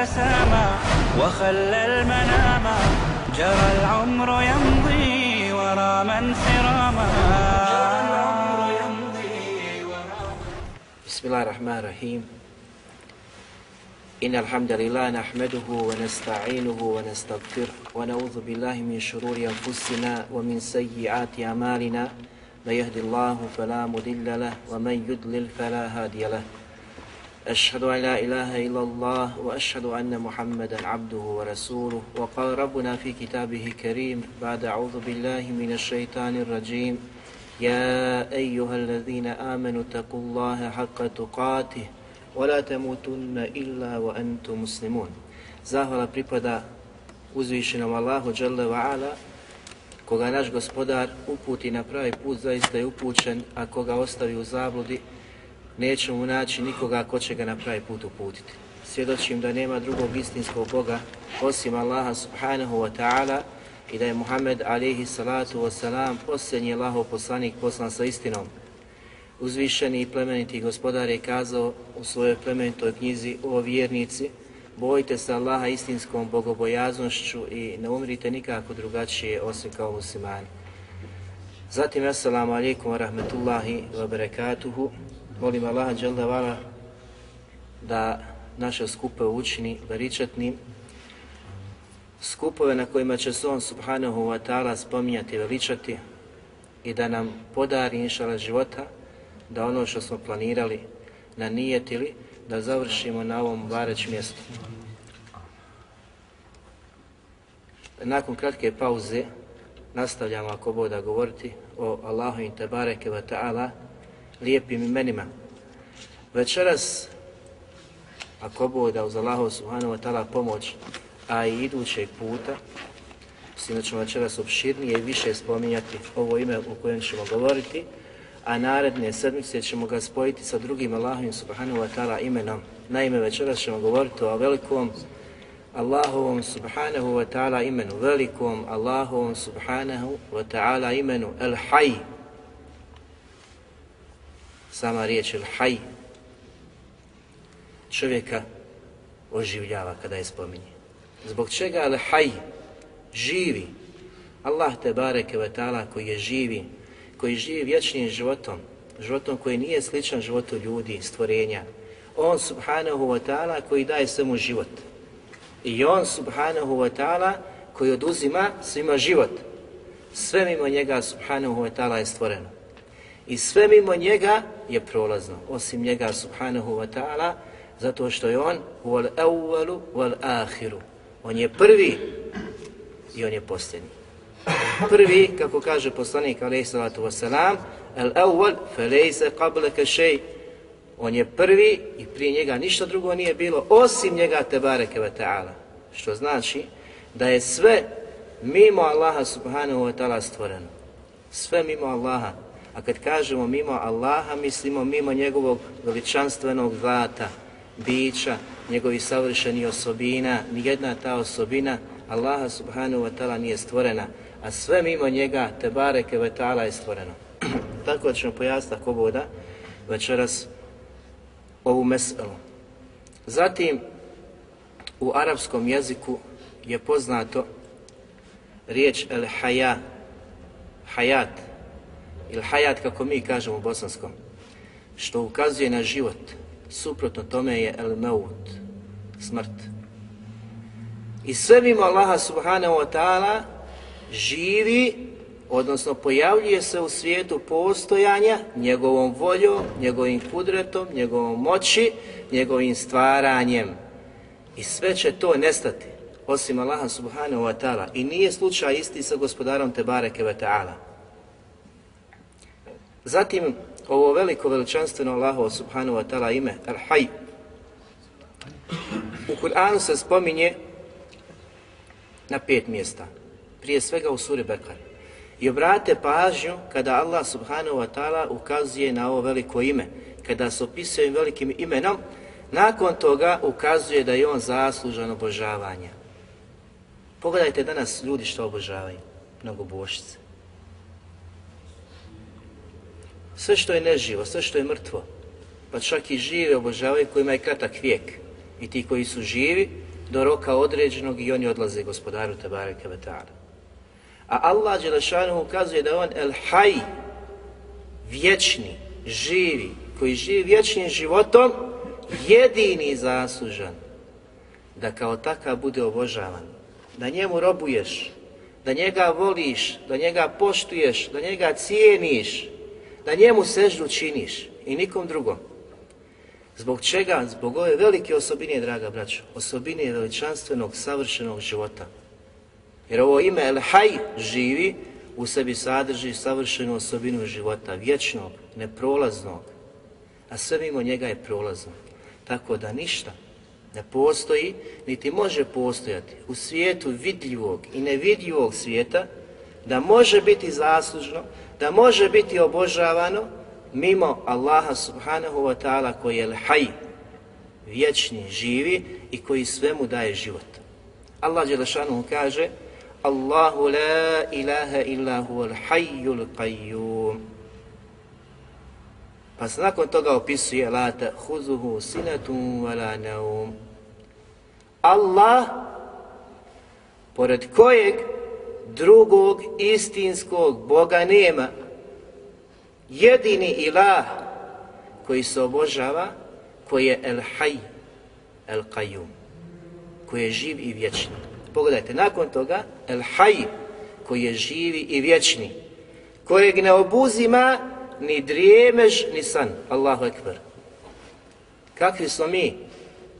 تسامى وخلى المنام. جرى العمر يمضي ورا من سراما. بسم الله الرحمن الرحيم. إن الحمد لله نحمده ونستعينه ونستغفره ونعوذ بالله من شرور أنفسنا ومن سيئات أعمالنا. من يهد الله فلا مضل له ومن يضلل فلا هادي له. أشهد أن لا إله إلا الله وأشهد أن محمدا عبده ورسوله وقال ربنا في كتابه الكريم بعد أعوذ بالله من الشيطان الرجيم يا أيها الذين آمنوا اتقوا الله حق تقاته وَلَا تَمُوتُنَّ إِلَّا وَأَنْتُمْ مُسْلِمُونَ Zahvala pripada uzvišenom Allahu Jalla wa Ala, koga naš gospodar uputi na pravi put, zaista je upućen, a koga ostavi u zabludi, neće mu naći nikoga ko će ga na pravi put uputiti. Svjedočim da nema drugog istinskog Boga osim Allaha subhanahu wa ta'ala i da je Muhammed alihi salatu wa salam posljednji Allahov poslanik poslan sa istinom uzvišeni i plemeniti gospodar je kazao u svojoj plemenitoj knjizi o vjernici, bojite se Allaha istinskom bogobojaznošću i ne umrite nikako drugačije osim kao muslimani. Zatim, assalamu alaikum wa rahmetullahi wa barakatuhu. Molim Allaha dželda da naše skupe učini veličatnim, skupove na kojima će se on subhanahu wa ta'ala spominjati veličati i da nam podari inšala života, da ono što smo planirali, nanijetili, da završimo na ovom bareć mjestu. Nakon kratke pauze nastavljamo ako boda govoriti o Allahu i tebareke wa ta'ala lijepim imenima. Večeras ako boda uz Allahu subhanahu wa ta'ala pomoć, a i idućeg puta, mislim da ćemo večeras opširnije i više spominjati ovo ime o kojem ćemo govoriti, a naredne sedmice ćemo ga spojiti sa drugim Allahovim subhanahu wa ta'ala imenom. Naime, večeras ćemo govoriti o velikom Allahovom subhanahu wa ta'ala imenu, velikom Allahovom subhanahu wa ta'ala imenu, El Hayy, Sama riječ il Hay čovjeka oživljava kada je spominje. Zbog čega al Hay živi? Allah te bareke ve ta'ala koji je živi, koji živi vječnim životom, životom koji nije sličan životu ljudi, stvorenja. On subhanahu wa ta'ala koji daje svemu život. I on subhanahu wa ta'ala koji oduzima svima život. Sve mimo njega subhanahu wa ta'ala je stvoreno. I sve mimo njega je prolazno, osim njega subhanahu wa ta'ala, zato što je on wal awwalu wal akhiru. On je prvi i on je posljednji. Prvi, kako kaže poslanik alejhi salatu vesselam, el awwal falaysa qablaka shay. On je prvi i prije njega ništa drugo nije bilo osim njega tebareke ve taala. Što znači da je sve mimo Allaha subhanahu wa taala stvoreno. Sve mimo Allaha. A kad kažemo mimo Allaha, mislimo mimo njegovog veličanstvenog zlata, bića, njegovih savršenih osobina, nijedna ta osobina Allaha subhanahu wa ta'ala nije stvorena a sve mimo njega te bareke wa ta'ala je stvoreno. Tako ćemo pojasniti ako boda večeras ovu meselu. Zatim, u arapskom jeziku je poznato riječ el haja, hajat, ili hajat kako mi kažemo u bosanskom, što ukazuje na život. Suprotno tome je el meut, smrt. I sve mimo Allaha subhanahu wa ta'ala živi, odnosno pojavljuje se u svijetu postojanja njegovom voljom, njegovim kudretom, njegovom moći, njegovim stvaranjem. I sve će to nestati, osim Allaha subhanahu wa ta'ala i nije slučaj isti sa gospodarom Tebareke wa ta'ala. Zatim, ovo veliko veličanstveno Allahovo subhanahu wa ta'ala ime, Al-Hayy. u Kur'anu se spominje na pet mjesta. Prije svega u suri Bekar. I obrate pažnju kada Allah subhanahu wa ta'ala ukazuje na ovo veliko ime. Kada se opisuje velikim imenom, nakon toga ukazuje da je on zaslužan obožavanja. Pogledajte danas ljudi što obožavaju. Mnogo bošice. Sve što je neživo, sve što je mrtvo, pa čak i žive obožavaju kojima je kratak vijek. I ti koji su živi, do roka određenog i oni odlaze gospodaru Tabareke Vata'ala. A Allah Đelešanu ukazuje da on el haj, vječni, živi, koji živi vječnim životom, jedini zaslužan da kao takav bude obožavan, da njemu robuješ, da njega voliš, da njega poštuješ, da njega cijeniš, da njemu seždu činiš i nikom drugom. Zbog čega? Zbog ove velike osobine, draga braćo, osobine veličanstvenog, savršenog života. Jer ovo ime El Haj živi, u sebi sadrži savršenu osobinu života, vječnog, neprolaznog, a sve mimo njega je prolazno. Tako da ništa ne postoji, niti može postojati u svijetu vidljivog i nevidljivog svijeta, da može biti zaslužno, da može biti obožavano, mimo Allaha subhanahu wa ta'ala koji je l-haj, vječni, živi i koji svemu daje život. Allah Đelešanu kaže Allahu la ilaha illa huwa hayyul qayyum. Pa se nakon toga opisuje la ta'khuzuhu sinatun wa la naum. Allah pored kojeg drugog istinskog Boga nema, jedini ilah koji se obožava, koji je El Hay, El Qayyum, koji je živ i vječni. Pogledajte, nakon toga, El Hay, koji je živi i vječni, kojeg ne obuzima ni drijemež, ni san. Allahu Ekber. Kakvi smo mi,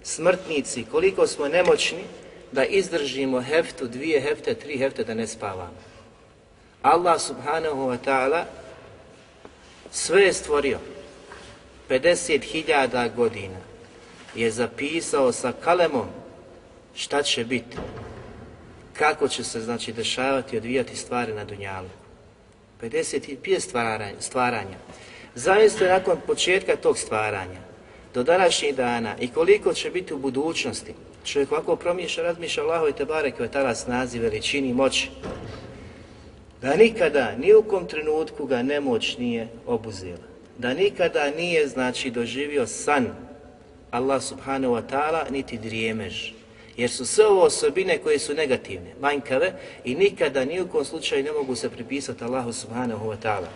smrtnici, koliko smo nemoćni da izdržimo heftu, dvije hefte, tri hefte da ne spavamo. Allah subhanahu wa ta'ala sve je stvorio. 50.000 godina je zapisao sa kalemom šta će biti, kako će se znači dešavati, i odvijati stvari na Dunjalu. 55 stvaranja, stvaranja. Zaista nakon početka tog stvaranja, do današnjih dana i koliko će biti u budućnosti, čovjek ovako promišlja, razmišlja Allaho i Tebare koje tala snazi, veličini i moći, da nikada, ni u kom trenutku ga nemoć nije obuzela. Da nikada nije, znači, doživio san Allah subhanahu wa ta'ala, niti drijemež. Jer su sve ovo osobine koje su negativne, manjkave i nikada, ni u kom slučaju ne mogu se pripisati Allahu subhanahu wa ta'ala.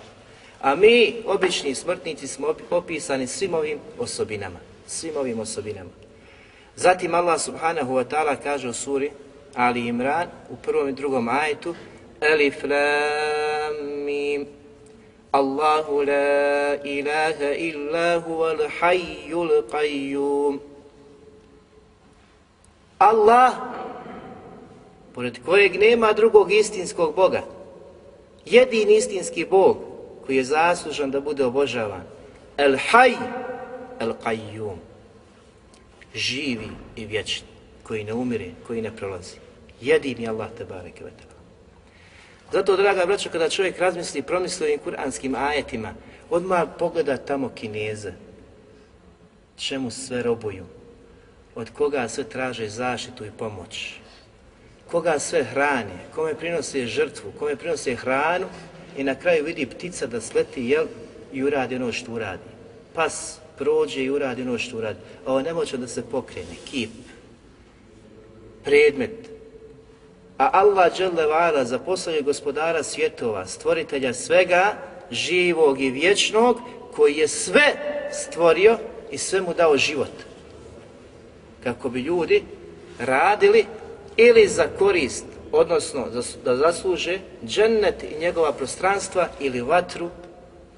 A mi, obični smrtnici, smo opisani svim ovim osobinama. Svim ovim osobinama. Zatim Allah subhanahu wa ta'ala kaže u suri Ali Imran u prvom i drugom ajetu Alif Lam Mim. Allahu la ilaha illa huwa hayyul qayyum. Allah pored kojeg nema drugog istinskog Boga jedini istinski Bog koji je zaslužan da bude obožavan El-Hayy El-Qayyum živi i vječni koji ne umire, koji ne prolazi jedini Allah te bareke ve Zato, draga braćo, kada čovjek razmisli i promisli ovim kuranskim ajetima, odmah pogleda tamo kineze, čemu sve robuju, od koga sve traže zaštitu i pomoć, koga sve hrane, kome prinose žrtvu, kome prinose hranu i na kraju vidi ptica da sleti jel, i uradi ono što uradi. Pas prođe i uradi ono što uradi. Ovo ne može da se pokrene, kip, predmet, A Allah dželle vala poslanje gospodara svjetova, stvoritelja svega živog i vječnog, koji je sve stvorio i sve mu dao život. Kako bi ljudi radili ili za korist, odnosno da zasluže džennet i njegova prostranstva ili vatru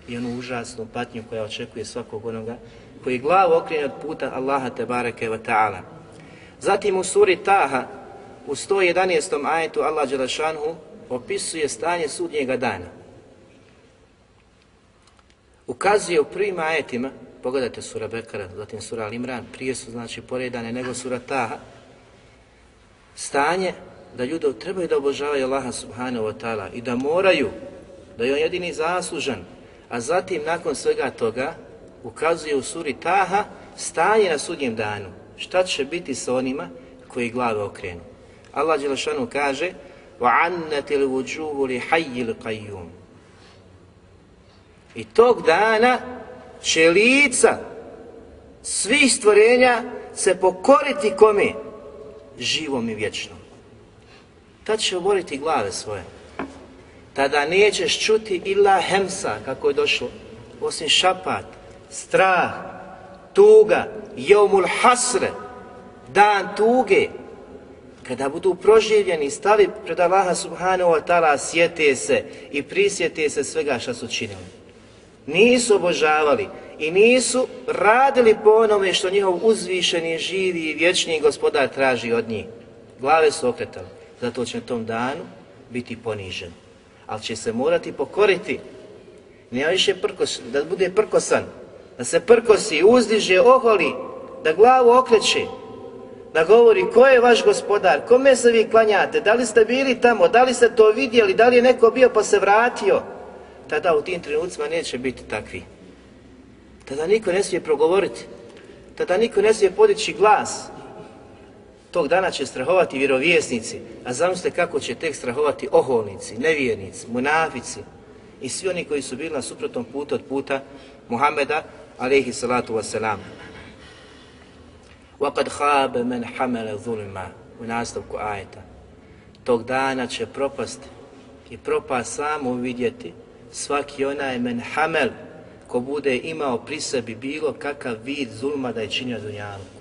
i onu užasnu patnju koja očekuje svakog onoga koji glavu okrene od puta Allaha te bareke ve ta'ala. Zatim u suri Taha u 111. ajetu Allah Đelešanhu opisuje stanje sudnjega dana. Ukazuje u prvim ajetima, pogledajte sura Bekara, zatim sura Al-Imran, prije su znači poredane nego sura Taha, stanje da ljudi trebaju da obožavaju Allaha subhanahu wa ta'ala i da moraju, da je on jedini zaslužan, a zatim nakon svega toga ukazuje u suri Taha stanje na sudnjem danu. Šta će biti sa onima koji glave okrenu? Allah Đelešanu kaže وَعَنَّتِ الْوُجُوهُ لِحَيِّ الْقَيُّمُ I tog dana će lica svih stvorenja se pokoriti kome? Živom i vječnom. Tad će oboriti glave svoje. Tada nećeš čuti illa hemsa, kako je došlo, osim šapat, strah, tuga, jeumul hasre, dan tuge, kada budu proživljeni, stavi pred Allaha subhanahu wa ta'ala, sjete se i prisjete se svega što su činili. Nisu obožavali i nisu radili po onome što njihov uzvišeni, živi i vječni gospodar traži od njih. Glave su okretali, zato će na tom danu biti ponižen. Ali će se morati pokoriti, ne više prkos, da bude prkosan, da se prkosi, uzdiže, oholi, da glavu okreće, da govori ko je vaš gospodar, kome se vi klanjate, da li ste bili tamo, da li ste to vidjeli, da li je neko bio pa se vratio, tada u tim trenucima neće biti takvi. Tada niko ne smije progovoriti, tada niko ne smije podići glas Tog dana će strahovati vjerovjesnici, a zamislite kako će tek strahovati oholnici, nevjernici, munafici i svi oni koji su bili na suprotnom putu od puta Muhameda, alaihi salatu wasalam. وَقَدْ خَابَ مَنْ حَمَلَ ظُلْمَ u nastavku ajeta. Tog dana će propast i propast samo vidjeti svaki onaj men hamel ko bude imao pri sebi bilo kakav vid zulma da je činio dunjalku.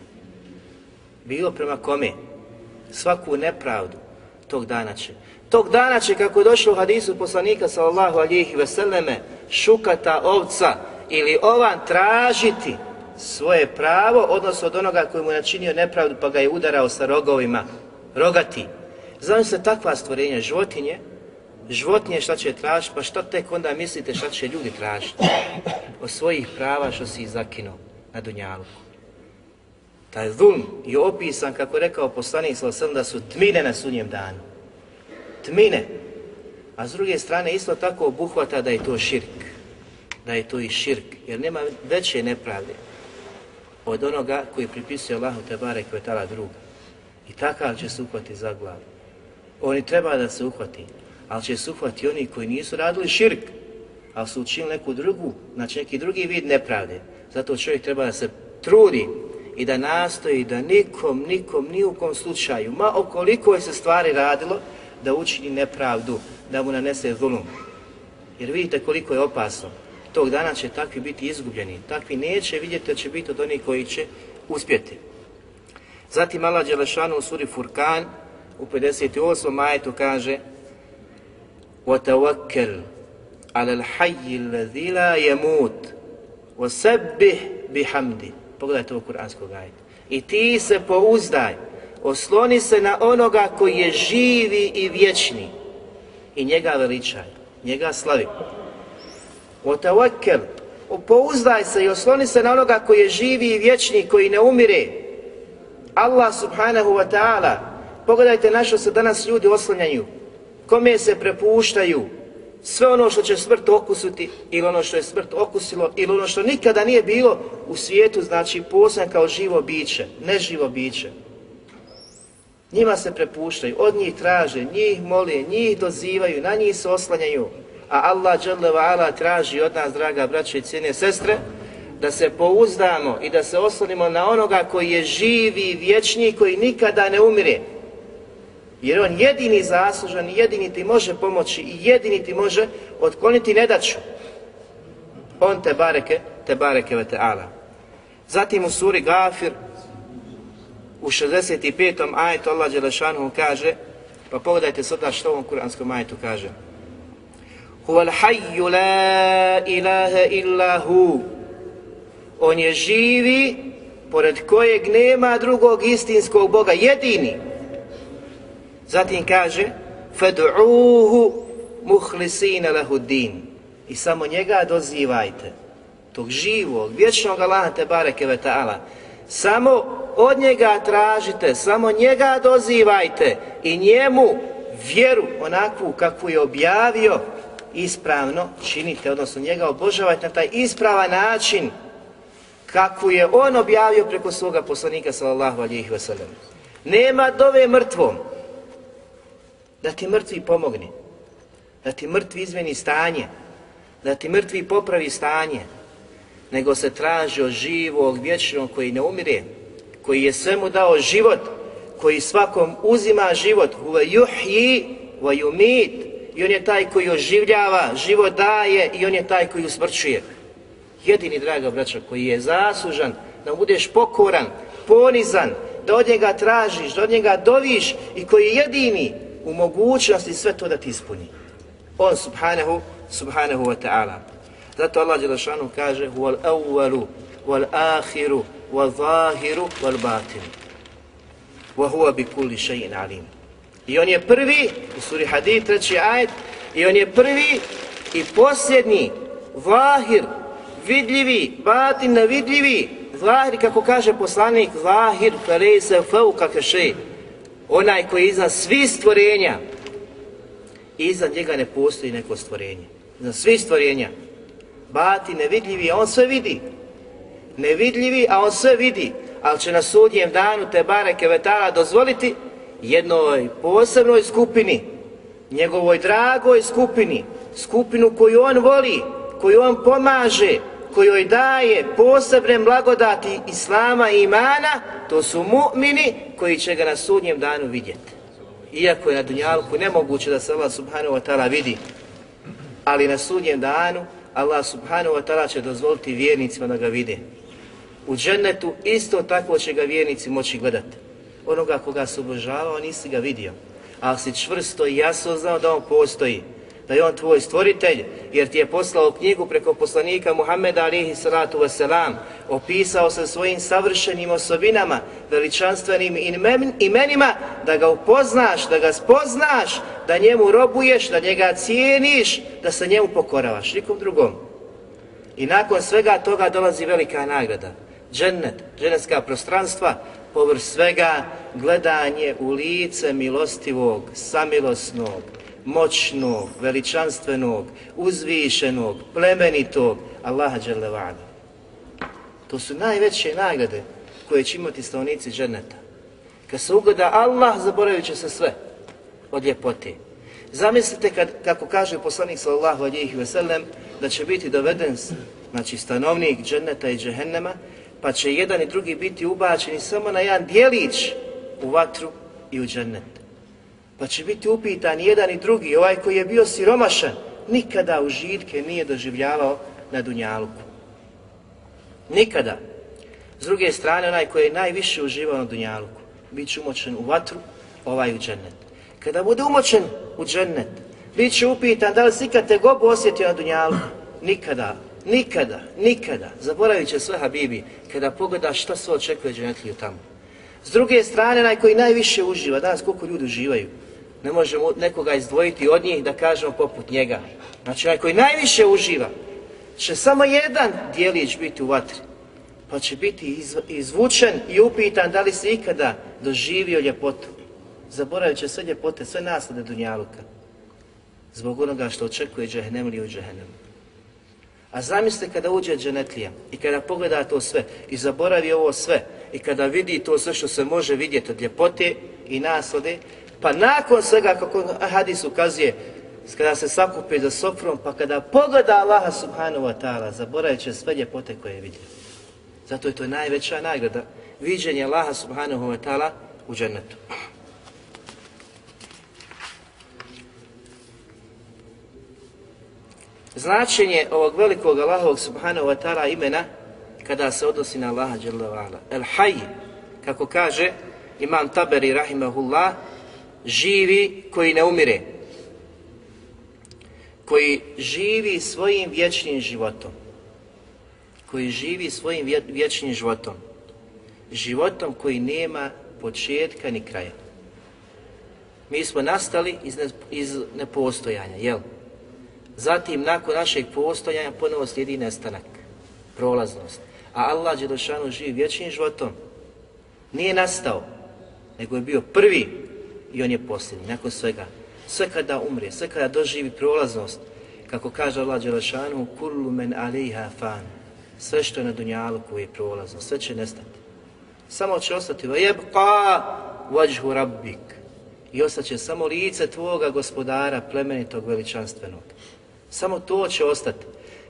Bilo prema kome? Svaku nepravdu tog dana će. Tog dana će, kako je došlo u hadisu poslanika sallallahu alihi veseleme, šukata ovca ili ovan tražiti svoje pravo, odnosno od onoga koji mu je načinio nepravdu pa ga je udarao sa rogovima, rogati. Znam se takva stvorenja, životinje, životinje šta će tražiti, pa šta tek onda mislite šta će ljudi tražiti? O svojih prava što si zakinuo na Dunjaluku. Taj zulm je opisan, kako rekao poslanik sam, da su tmine na sunjem danu. Tmine. A s druge strane isto tako obuhvata da je to širk. Da je to i širk, jer nema veće nepravde od onoga koji pripisuje Allahu Tebare tala druga. I takav će se uhvati za glavu. Oni treba da se uhvati, ali će se uhvati oni koji nisu radili širk, ali su učinili neku drugu, znači neki drugi vid nepravde. Zato čovjek treba da se trudi i da nastoji da nikom, nikom, ni u kom slučaju, ma okoliko je se stvari radilo, da učini nepravdu, da mu nanese zulum. Jer vidite koliko je opasno tog dana će takvi biti izgubljeni. Takvi neće vidjeti da će biti od onih koji će uspjeti. Zatim Allah Đelešanu u suri Furkan u 58. majetu kaže وَتَوَكَّلْ عَلَى الْحَيِّ الَّذِي لَا يَمُوتْ وَسَبِّهْ بِحَمْدِ Pogledajte ovo kuranskog ajta. I ti se pouzdaj, osloni se na onoga koji je živi i vječni i njega veličaj, njega slavi. Otavakkel, pouzdaj se i osloni se na onoga koji je živi i vječni, koji ne umire. Allah subhanahu wa ta'ala, pogledajte na što se danas ljudi oslanjaju, kome se prepuštaju, sve ono što će smrt okusiti ili ono što je smrt okusilo ili ono što nikada nije bilo u svijetu, znači poslan kao živo biće, neživo biće. Njima se prepuštaju, od njih traže, njih mole, njih dozivaju, na njih se oslanjaju a Allah dželle traži od nas, draga braće i cijene sestre, da se pouzdamo i da se oslonimo na onoga koji je živi i vječni, koji nikada ne umire. Jer on jedini zaslužan, jedini ti može pomoći i jedini ti može otkloniti nedaću. On te bareke, te bareke ve te ala. Zatim u suri Gafir, u 65. ajetu Allah Đelešanu kaže, pa pogledajte sada što on ovom kuranskom ajetu kaže. Huwa al-hayyu la ilaha illa hu. On je živi, pored kojeg nema drugog istinskog Boga, jedini. Zatim kaže فَدْعُوهُ مُخْلِسِينَ لَهُ din I samo njega dozivajte, tog živog, vječnog Allaha te bareke ve ta'ala. Samo od njega tražite, samo njega dozivajte i njemu vjeru onakvu kakvu je objavio ispravno činite, odnosno njega obožavajte na taj ispravan način kakvu je on objavio preko svoga poslanika sallallahu alihi wasallam. Nema dove mrtvom da ti mrtvi pomogni, da ti mrtvi izmeni stanje, da ti mrtvi popravi stanje, nego se traži od živog, vječnog koji ne umire, koji je svemu dao život, koji svakom uzima život, huve juhji wa yumit, i on je taj koji oživljava, život daje i on je taj koji usmrćuje. Jedini, draga braća, koji je zaslužan da budeš pokoran, ponizan, da od njega tražiš, da od njega doviš i koji je jedini u mogućnosti sve to da ti ispuni. On subhanahu, subhanahu wa ta'ala. Zato Allah Đelešanu kaže wal awwalu wal akhiru wal zahiru wal batin. Wa huwa bi kulli shay'in alim. I on je prvi, u suri Hadid, treći ajet, i on je prvi i posljednji, zahir, vidljivi, batin nevidljivi, zahir, kako kaže poslanik, zahir, felej se kakve šeji onaj koji je iznad svi stvorenja, iznad njega ne postoji neko stvorenje. Iznad svi stvorenja, bati nevidljivi, a on sve vidi. Nevidljivi, a on sve vidi. Ali će na sudnjem danu te bareke vetala dozvoliti jednoj posebnoj skupini, njegovoj dragoj skupini, skupinu koju on voli, koju on pomaže, kojoj daje posebne blagodati Islama i imana, to su mu'mini koji će ga na sudnjem danu vidjeti. Iako je na dunjalku nemoguće da se Allah subhanahu wa ta'ala vidi, ali na sudnjem danu Allah subhanahu wa ta'ala će dozvoliti vjernicima da ga vide. U džennetu isto tako će ga vjernici moći gledati. Onoga koga se obožavao nisi ga vidio, ali si čvrsto i jasno znao da on postoji da je on tvoj stvoritelj, jer ti je poslao knjigu preko poslanika Muhammeda alihi salatu wasalam, opisao se svojim savršenim osobinama, veličanstvenim imenima, da ga upoznaš, da ga spoznaš, da njemu robuješ, da njega cijeniš, da se njemu pokoravaš, nikom drugom. I nakon svega toga dolazi velika nagrada. Džennet, dženetska prostranstva, povr svega gledanje u lice milostivog, samilosnog, moćnog, veličanstvenog, uzvišenog, plemenitog Allaha Đerlevana. To su najveće nagrade koje će imati stavnici dženeta. Kad se ugleda Allah, zaboravit će se sve od ljepote. Zamislite kad, kako kaže poslanik sallallahu alihi veselem, da će biti doveden znači stanovnik dženeta i džehennema, pa će jedan i drugi biti ubačeni samo na jedan dijelić u vatru i u džennet. Pa će biti upitan jedan i drugi, ovaj koji je bio siromašan, nikada u žitke nije doživljavao na Dunjaluku. Nikada. S druge strane, onaj koji je najviše uživao na Dunjaluku, bit će umočen u vatru, ovaj u džennet. Kada bude umočen u džennet, bit će upitan da li si ikad te gobu osjetio na Dunjaluku. Nikada, nikada, nikada. Zaboravit će sve Habibi kada pogleda šta sve očekuje džennetliju tamo. S druge strane, onaj koji najviše uživa, danas koliko ljudi uživaju, ne možemo nekoga izdvojiti od njih da kažemo poput njega. Znači, onaj koji najviše uživa, će samo jedan dijelić biti u vatri, pa će biti izvučen i upitan da li se ikada doživio ljepotu. Zaboravit će sve ljepote, sve naslade Dunjaluka, zbog onoga što očekuje džehennem ili u džehennemu. A zamislite kada uđe dženetlija i kada pogleda to sve i zaboravi ovo sve i kada vidi to sve što se može vidjeti od ljepote i naslade, Pa nakon svega, kako hadis ukazuje, kada se sakupi za sofrom, pa kada pogleda Allaha subhanahu wa ta'ala, zaboravit će sve ljepote koje je vidio. Zato je to najveća nagrada, viđenje Allaha subhanahu wa ta'ala u džennetu. Značenje ovog velikog Allahovog subhanahu wa ta'ala imena kada se odnosi na Allaha dželle. El hayy, kako kaže imam Taberi rahimehullah, živi koji ne umire, koji živi svojim vječnim životom, koji živi svojim vječnim životom, životom koji nema početka ni kraja. Mi smo nastali iz, ne, iz nepostojanja, jel? Zatim, nakon našeg postojanja, ponovo slijedi nestanak, prolaznost. A Allah Đelešanu živi vječnim životom. Nije nastao, nego je bio prvi i on je posljednji, nakon svega. Sve kada umre, sve kada doživi prolaznost, kako kaže Allah Đelešanu, kullu men alejha fan. Sve što je na dunjalu je prolazno, sve će nestati. Samo će ostati vajebqa vajhu rabbik. I ostaće samo lice tvoga gospodara plemenitog veličanstvenog. Samo to će ostati.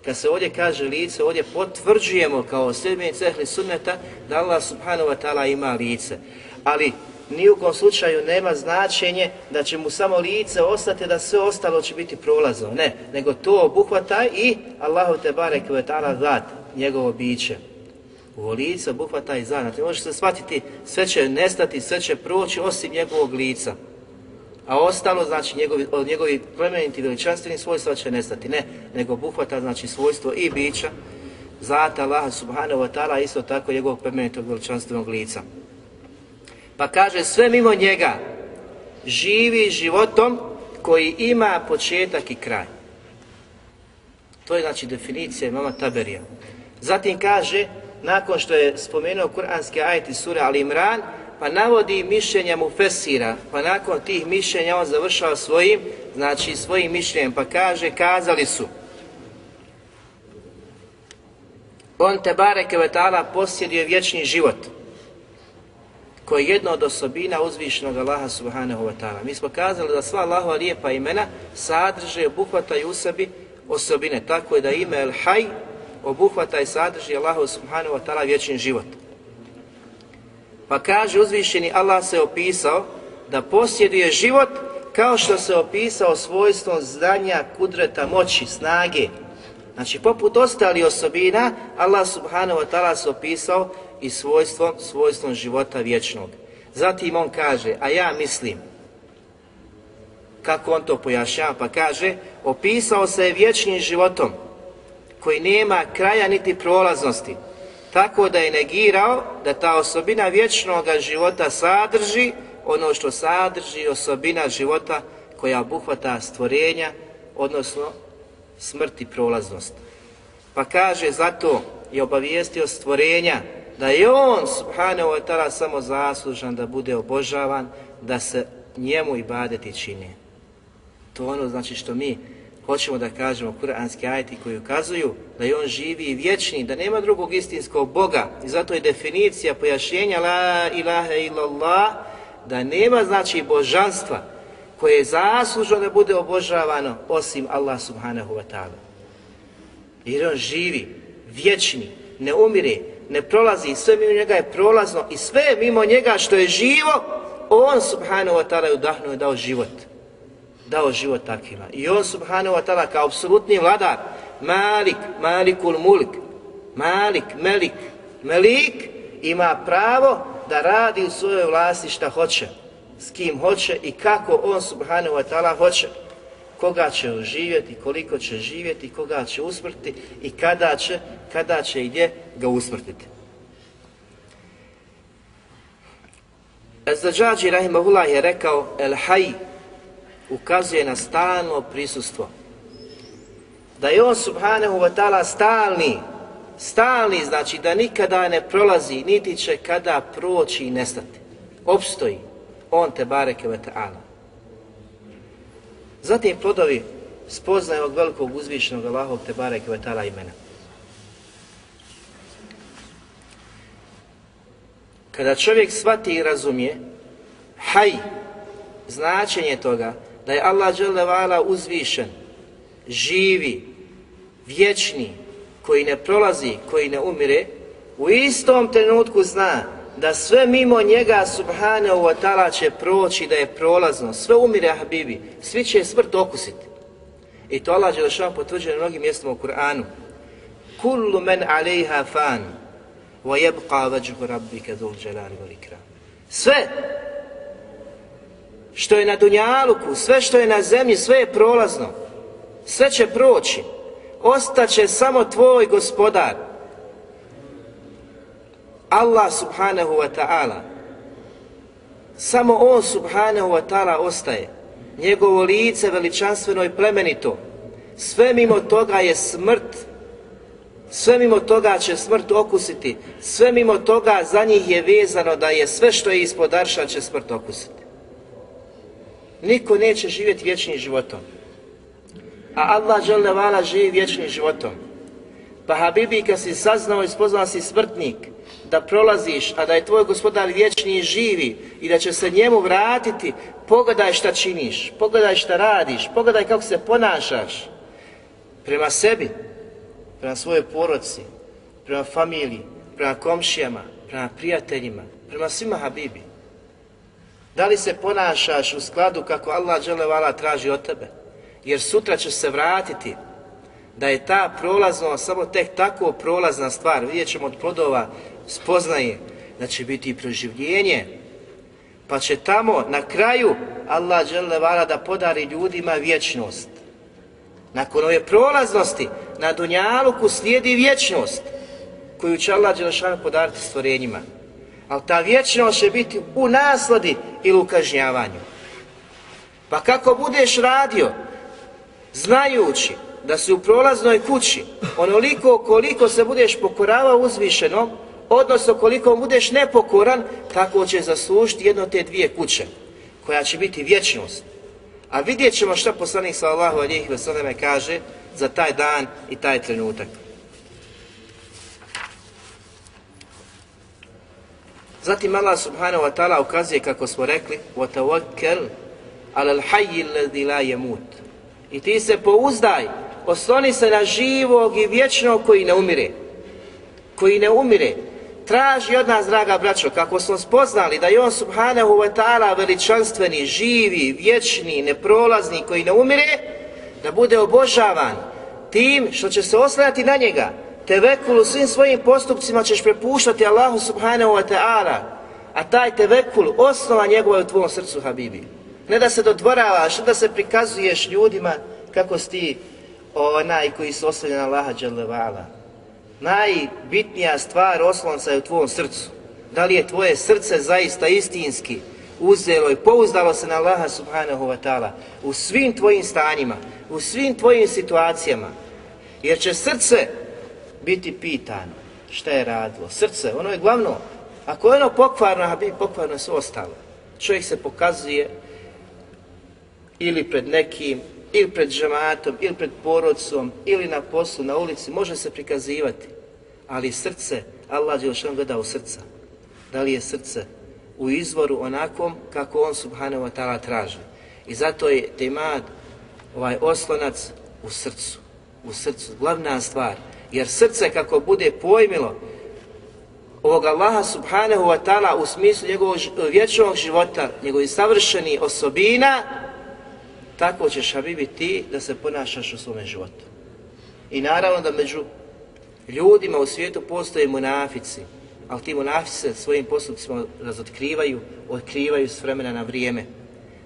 Kad se ovdje kaže lice, ovdje potvrđujemo kao sedmi cehli sunneta da Allah subhanahu wa ta'ala ima lice. Ali ni u kom slučaju nema značenje da će mu samo lice ostati, da sve ostalo će biti prolazno. Ne, nego to obuhvata i Allahu te barek ve ta'ala zat, njegovo biće. U lice obuhvata i zat. Znači, može se shvatiti, sve će nestati, sve će proći osim njegovog lica. A ostalo, znači, njegovi, od njegovi plemeniti veličanstveni svojstva će nestati. Ne, nego obuhvata, znači, svojstvo i bića, zata Allah subhanahu wa ta'ala, isto tako njegovog plemenitog veličanstvenog lica. Pa kaže sve mimo njega živi životom koji ima početak i kraj. To je znači definicija mama Taberija. Zatim kaže, nakon što je spomenuo kuranski ajeti sura Al Imran, pa navodi mišljenja mu Fesira, pa nakon tih mišljenja on završava svojim, znači svojim mišljenjem, pa kaže, kazali su, on te bareke vetala posjeduje vječni život, koje je jedna od osobina uzvišenog Allaha subhanahu wa ta'ala. Mi smo kazali da sva Allahova lijepa imena sadrže, obuhvataju u sebi osobine. Tako je da ime El Haj obuhvata i sadrži Allahu subhanahu wa ta'ala vječni život. Pa kaže uzvišeni Allah se opisao da posjeduje život kao što se opisao svojstvom znanja, kudreta, moći, snage. Znači, poput ostali osobina, Allah subhanahu wa ta'ala se opisao i svojstvom, svojstvom života vječnog. Zatim on kaže, a ja mislim, kako on to pojašnjava, pa kaže, opisao se vječnim životom, koji nema kraja niti prolaznosti, tako da je negirao da ta osobina vječnog života sadrži ono što sadrži osobina života koja obuhvata stvorenja, odnosno smrt i prolaznost. Pa kaže, zato je obavijestio stvorenja da je on, subhanahu wa ta'ala, samo zaslužan da bude obožavan, da se njemu i badeti čini. To ono znači što mi hoćemo da kažemo kuranski ajeti koji ukazuju da je on živi i vječni, da nema drugog istinskog Boga. I zato je definicija pojašnjenja la ilaha illallah, da nema znači božanstva koje je zaslužno da bude obožavano osim Allah subhanahu wa ta'ala. Jer on živi, vječni, ne umire, ne prolazi, sve mimo njega je prolazno i sve mimo njega što je živo, on subhanahu wa ta'ala je udahnuo i dao život. Dao život takvima. I on subhanahu wa ta'ala kao apsolutni vladar, malik, malikul mulk, malik, melik, melik, ima pravo da radi u svojoj vlasti šta hoće, s kim hoće i kako on subhanahu wa ta'ala hoće koga će oživjeti, koliko će živjeti, koga će usmrtiti i kada će, kada će i gdje ga usmrtiti. Ezdađađi Rahimahullah je rekao El Hay ukazuje na stalno prisustvo. Da je on subhanahu wa ta'ala stalni, stalni znači da nikada ne prolazi, niti će kada proći i nestati. Opstoji. On te bareke ve ta'ala. Zatim plodovi spoznaje ovog velikog uzvišenog Allahog te bareke ve ta'ala imena. Kada čovjek shvati i razumije, haj, značenje toga da je Allah dželevala uzvišen, živi, vječni, koji ne prolazi, koji ne umire, u istom trenutku zna da sve mimo njega subhanahu wa ta'ala će proći, da je prolazno, sve umire Habibi, svi će smrt okusiti. I to Allah Đelešan potvrđuje na mnogim mjestima u Kur'anu. Kullu men alejha fan, wa jebqa vajhu rabbike dhul dželari velikra. Sve što je na dunjaluku, sve što je na zemlji, sve je prolazno. Sve će proći. Ostaće samo tvoj gospodar, Allah subhanahu wa ta'ala Samo on subhanahu wa ta'ala ostaje. Njegovo lice veličanstveno i plemenito. Sve mimo toga je smrt. Sve mimo toga će smrt okusiti. Sve mimo toga za njih je vezano da je sve što je ispod arša će smrt okusiti. Niko neće živjeti vječnim životom. A Allah žele vala živi vječnim životom. Pa Habibi, kad si saznao i spoznao si smrtnik, da prolaziš, a da je tvoj gospodar vječni i živi i da će se njemu vratiti, pogledaj šta činiš, pogledaj šta radiš, pogledaj kako se ponašaš prema sebi, prema svojoj poroci, prema familiji, prema komšijama, prema prijateljima, prema svima Habibi. Da li se ponašaš u skladu kako Allah dželevala traži od tebe? Jer sutra ćeš se vratiti da je ta prolazno samo tek tako prolazna stvar. Vidjet ćemo od plodova spoznaje da će biti proživljenje. Pa će tamo na kraju Allah dželevala da podari ljudima vječnost. Nakon ove prolaznosti na Dunjaluku slijedi vječnost koju će Allah Đelešanu podariti stvorenjima ali ta vječnost će biti u nasladi ili u kažnjavanju. Pa kako budeš radio, znajući da si u prolaznoj kući, onoliko koliko se budeš pokoravao uzvišenom, odnosno koliko budeš nepokoran, tako će zaslužiti jedno te dvije kuće, koja će biti vječnost. A vidjet ćemo što poslanik sallahu alijih veseleme kaže za taj dan i taj trenutak. Zatim Allah subhanahu wa ta'ala ukazuje kako smo rekli وَتَوَكَّلْ عَلَى الْحَيِّ الَّذِي لَا يَمُوتُ I ti se pouzdaj, osloni se na živog i vječnog koji ne umire. Koji ne umire. Traži od nas, draga braćo, kako smo spoznali da je on subhanahu wa ta'ala veličanstveni, živi, vječni, neprolazni, koji ne umire, da bude obožavan tim što će se oslanjati na njega, tevekul u svim svojim postupcima ćeš prepuštati Allahu subhanahu wa ta'ala, a taj tevekul, osnova njegova je u tvom srcu, Habibi. Ne da se dodvoravaš, ne da se prikazuješ ljudima kako si ti onaj koji se oslanja na Allaha dželevala. Najbitnija stvar oslonca je u tvojom srcu. Da li je tvoje srce zaista istinski uzelo i pouzdalo se na Allaha subhanahu wa ta'ala u svim tvojim stanjima, u svim tvojim situacijama. Jer će srce biti pitano šta je radilo. Srce, ono je glavno. Ako je ono pokvarno, a bi pokvarno sve ostalo. Čovjek se pokazuje ili pred nekim, ili pred žematom, ili pred porodcom, ili na poslu, na ulici, može se prikazivati. Ali srce, Allah je gleda u srca. Da li je srce u izvoru onakvom kako on subhanahu wa ta'ala traži. I zato je temad, ovaj oslonac u srcu. U srcu, glavna stvar jer srce kako bude pojmilo ovog Allaha subhanahu wa ta'ala u smislu njegovog vječnog života, njegovih savršenih osobina, tako ćeš Habibi ti da se ponašaš u svome životu. I naravno da među ljudima u svijetu postoje munafici, ali ti munafici se svojim postupcima razotkrivaju, otkrivaju s vremena na vrijeme.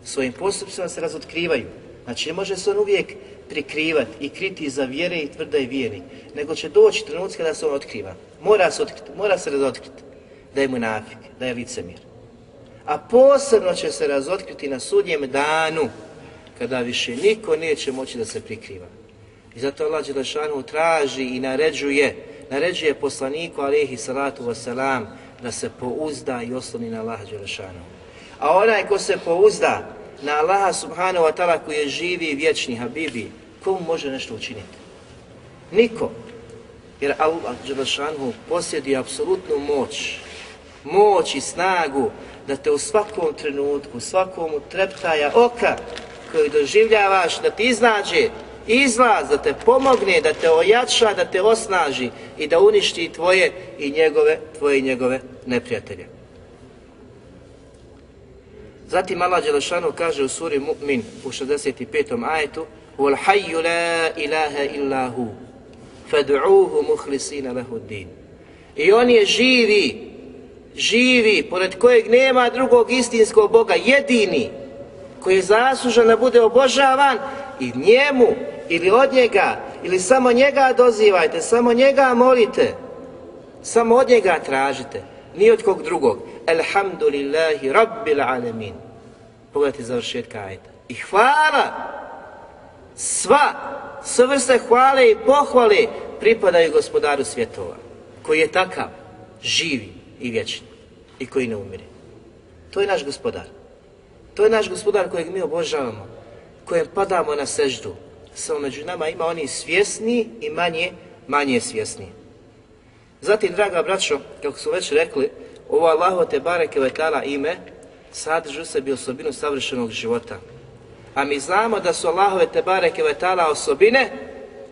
Svojim postupcima se razotkrivaju. Znači ne može se on uvijek prikrivati i kriti za vjere i tvrda je vjeri, nego će doći trenutak kada se on otkriva. Mora se otkriti, mora se razotkriti da je munafik, da je licemir. A posebno će se razotkriti na sudnjem danu, kada više niko neće moći da se prikriva. I zato Allah Đelešanu traži i naređuje, naređuje poslaniku alaihi salatu wasalam da se pouzda i osloni na Allah Đelešanu. A onaj ko se pouzda na Allaha subhanahu wa ta'ala koji je živi i vječni Habibi, ko može nešto učiniti? Niko. Jer Allah Đelešanu posjedi apsolutnu moć, moć i snagu da te u svakom trenutku, svakom treptaja oka koji doživljavaš, da ti iznađe izlaz, da te pomogne, da te ojača, da te osnaži i da uništi tvoje i njegove, tvoje i njegove neprijatelje. Zatim Allah Đelešanu kaže u suri Mu'min u 65. ajetu وَالْحَيُّ لَا إِلَهَ إِلَّا هُ فَدْعُوهُ مُخْلِسِينَ لَهُ الدِّينَ I on je živi, živi, pored kojeg nema drugog istinskog Boga, jedini, koji je zaslužan da bude obožavan i njemu ili od njega ili samo njega dozivajte, samo njega molite, samo od njega tražite, ni od kog drugog. Alhamdulillahi Rabbil Alamin. Pogledajte završetka ajta. I hvala, sva, sve vrste hvale i pohvale pripadaju gospodaru svjetova, koji je takav, živi i vječni i koji ne umire. To je naš gospodar. To je naš gospodar kojeg mi obožavamo, kojem padamo na seždu. Samo među nama ima oni svjesni i manje, manje svjesni. Zatim, draga braćo, kako su već rekli, ovo Allaho te bareke vetala ime sadrži u sebi osobinu savršenog života. A mi znamo da su Allahove te bareke vetala osobine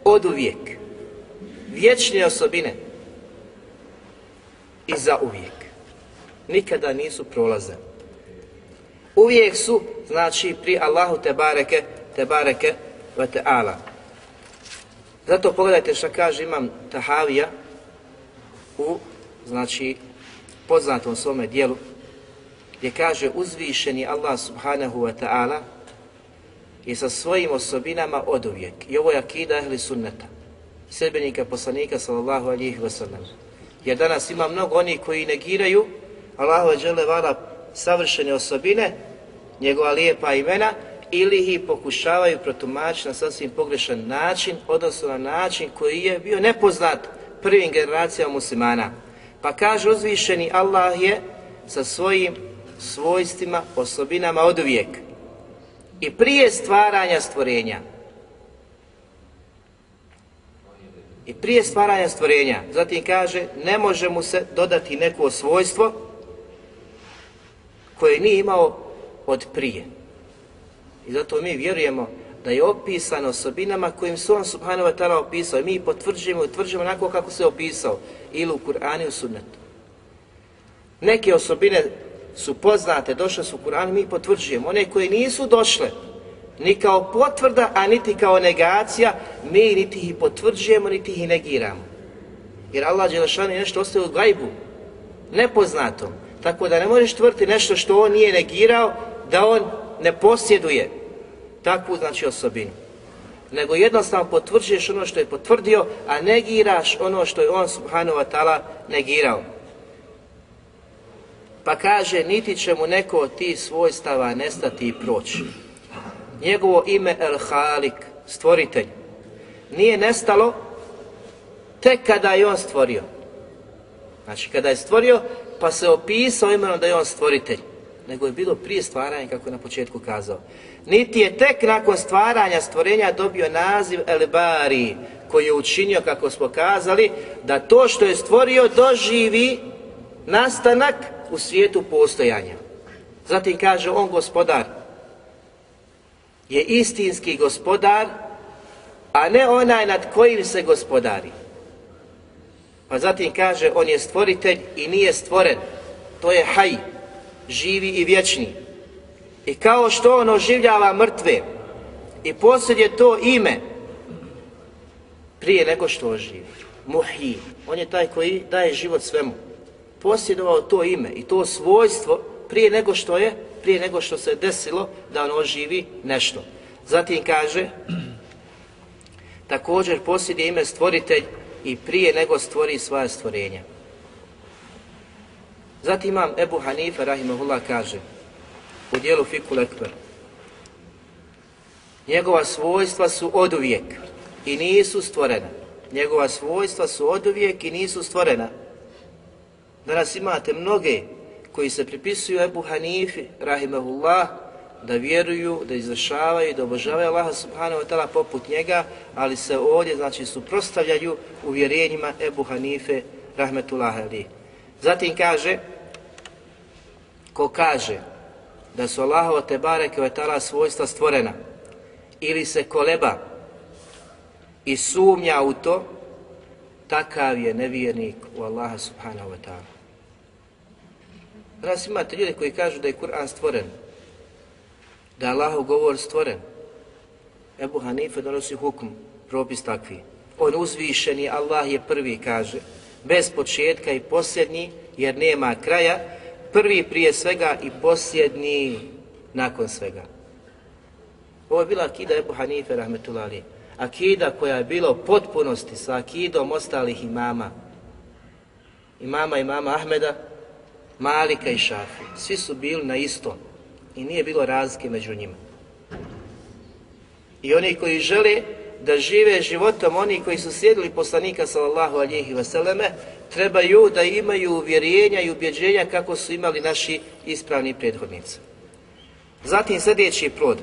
od uvijek. Vječne osobine. I za uvijek. Nikada nisu prolaze. Uvijek su, znači, pri Allahu te bareke, te bareke ve ta'ala. Zato pogledajte što kaže imam Tahavija u, znači, poznatom svome dijelu, gdje kaže uzvišeni Allah subhanahu wa ta'ala je sa svojim osobinama od uvijek. I ovo je akida ehli sunneta, sredbenika poslanika sallallahu alihi wa sallam. Jer danas ima mnogo onih koji negiraju Allahu džele vala savršene osobine, njegova lijepa imena, ili ih pokušavaju protumačiti na sasvim pogrešan način, odnosno na način koji je bio nepoznat prvim generacijama muslimana. Pa kaže uzvišeni Allah je sa svojim svojstvima, osobinama od uvijek. I prije stvaranja stvorenja. I prije stvaranja stvorenja. Zatim kaže, ne može mu se dodati neko svojstvo koje nije imao od prije. I zato mi vjerujemo da je opisan osobinama kojim su on subhanahu wa ta'ala opisao. I mi potvrđujemo i utvrđujemo onako kako se opisao. Ili u Kur'anu i u sunnetu. Neke osobine su poznate, došle su u Kur'anu, mi potvrđujemo. One koje nisu došle, ni kao potvrda, a niti kao negacija, mi niti ih potvrđujemo, niti ih negiramo. Jer Allah Đelešanu je nešto ostaje u gajbu, nepoznatom. Tako da ne možeš tvrti nešto što on nije negirao, da on ne posjeduje takvu znači osobinu. Nego jednostavno potvrđuješ ono što je potvrdio, a negiraš ono što je on subhanahu wa ta'ala negirao. Pa kaže, niti će mu neko od tih svojstava nestati i proći. Njegovo ime El Halik, stvoritelj, nije nestalo tek kada je on stvorio. Znači, kada je stvorio, pa se opisao imenom da je on stvoritelj. Nego je bilo prije stvaranja, kako je na početku kazao. Niti je tek nakon stvaranja stvorenja dobio naziv El Bari, koji je učinio, kako smo kazali, da to što je stvorio doživi nastanak u svijetu postojanja. Zatim kaže on gospodar je istinski gospodar, a ne onaj nad kojim se gospodari. Pa zatim kaže on je stvoritelj i nije stvoren. To je haj, živi i vječni. I kao što on oživljava mrtve i posljedje to ime prije nego što oživi. Muhi. On je taj koji daje život svemu posjedovao to ime i to svojstvo prije nego što je, prije nego što se desilo da on oživi nešto. Zatim kaže, također posjeduje ime stvoritelj i prije nego stvori svoje stvorenja. Zatim imam Ebu Hanife, rahimahullah, kaže u dijelu Fiku Lekber, njegova svojstva su od uvijek i nisu stvorena. Njegova svojstva su od uvijek i nisu stvorena. Danas imate mnoge koji se pripisuju Ebu Hanifi, rahimahullah, da vjeruju, da izvršavaju, da obožavaju Allaha subhanahu wa ta'ala poput njega, ali se ovdje, znači, suprostavljaju uvjerenjima Ebu Hanife, rahmetullahi ali. Zatim kaže, ko kaže da su Allahova te bareke wa ta'ala svojstva stvorena, ili se koleba i sumnja u to, takav je nevjernik u Allaha subhanahu wa ta'ala. Danas imate ljudi koji kažu da je Kur'an stvoren, da je Allahov govor stvoren. Ebu Hanife donosi hukm, propis takvi. On uzvišeni, Allah je prvi, kaže, bez početka i posljednji, jer nema kraja, prvi prije svega i posljednji nakon svega. Ovo je bila akida Ebu Hanife, rahmetullahi. Akida koja je bila u potpunosti sa akidom ostalih imama. Imama, imama Ahmeda, Malika i Šafi, svi su bili na istom i nije bilo razlike među njima. I oni koji žele da žive životom, oni koji su slijedili poslanika sallallahu alihi vseleme, trebaju da imaju uvjerenja i ubjeđenja kako su imali naši ispravni prethodnici. Zatim sljedeći plod.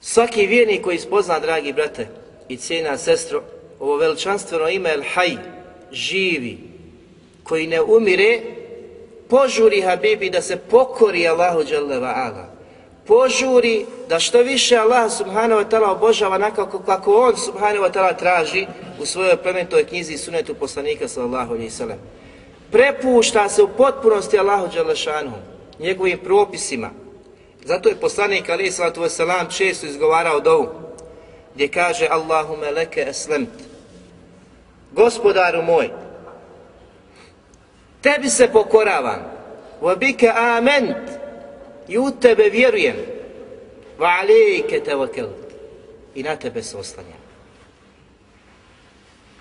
Svaki vjernik koji spozna, dragi brate i cijena sestro, ovo veličanstveno ime El Haj, živi, koji ne umire, požuri Habibi da se pokori Allahu Đalla Ala. Požuri da što više Allah subhanahu wa ta'ala obožava nakako kako on subhanahu wa ta'ala traži u svojoj plemenitoj knjizi sunetu poslanika sallallahu alaihi sallam. Prepušta se u potpunosti Allahu Đalešanhu, njegovim propisima. Zato je poslanik alaihi sallatu wasalam često izgovarao dovu gdje kaže Allahume leke eslemt. Gospodaru moj, tebi se pokoravam, vabike ament, i u tebe vjerujem, Wa alejke tevakelt, i na tebe se oslanjam.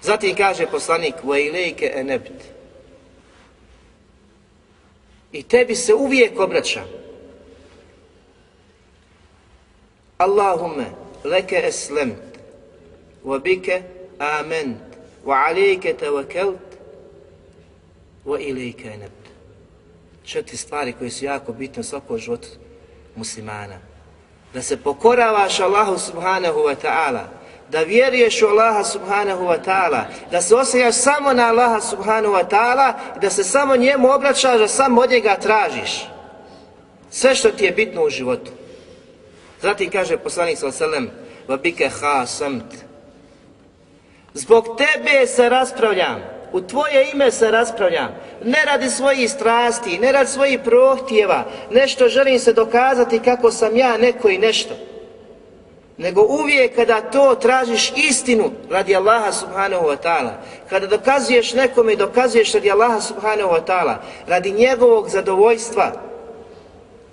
Zatim kaže poslanik, Wa ilejke enebt, i tebi se uvijek obraćam. Allahumme, leke eslemt, wa bike ament, wa alejke tevakelt, wa ilike eneb. Četiri stvari koje su jako bitne u svakom životu muslimana. Da se pokoravaš Allahu subhanahu wa ta'ala, da vjeruješ u Allaha subhanahu wa ta'ala, da se osjećaš samo na Allaha subhanahu wa ta'ala i da se samo njemu obraćaš, da samo od njega tražiš. Sve što ti je bitno u životu. Zatim kaže poslanik sallam, va bike ha samt. Zbog tebe se raspravljam u tvoje ime se raspravljam, ne radi svojih strasti, ne radi svojih prohtjeva, nešto želim se dokazati kako sam ja neko i nešto. Nego uvijek kada to tražiš istinu radi Allaha subhanahu wa ta'ala, kada dokazuješ nekome i dokazuješ radi Allaha subhanahu wa ta'ala, radi njegovog zadovoljstva,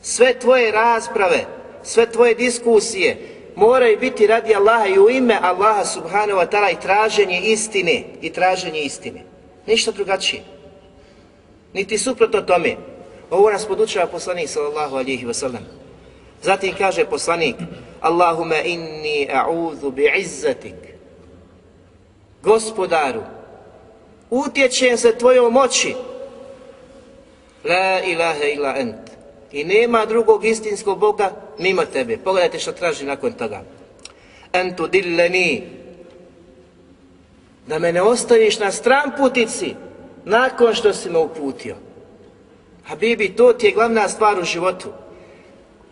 sve tvoje rasprave, sve tvoje diskusije, moraju biti radi Allaha i u ime Allaha subhanahu wa ta'ala i traženje istine i traženje istine. Ništa drugačije. Niti suprotno tome. Ovo nas podučava poslanik sallallahu alihi wasallam. Zatim kaže poslanik Allahume inni a'udhu bi izzatik. Gospodaru, utječem se tvojom moći. La ilaha illa ent. I nema drugog istinskog Boga mimo tebe. Pogledajte što traži nakon toga. Entu dilleni da me ne ostaviš na stran putici nakon što si me uputio. Habibi, to ti je glavna stvar u životu.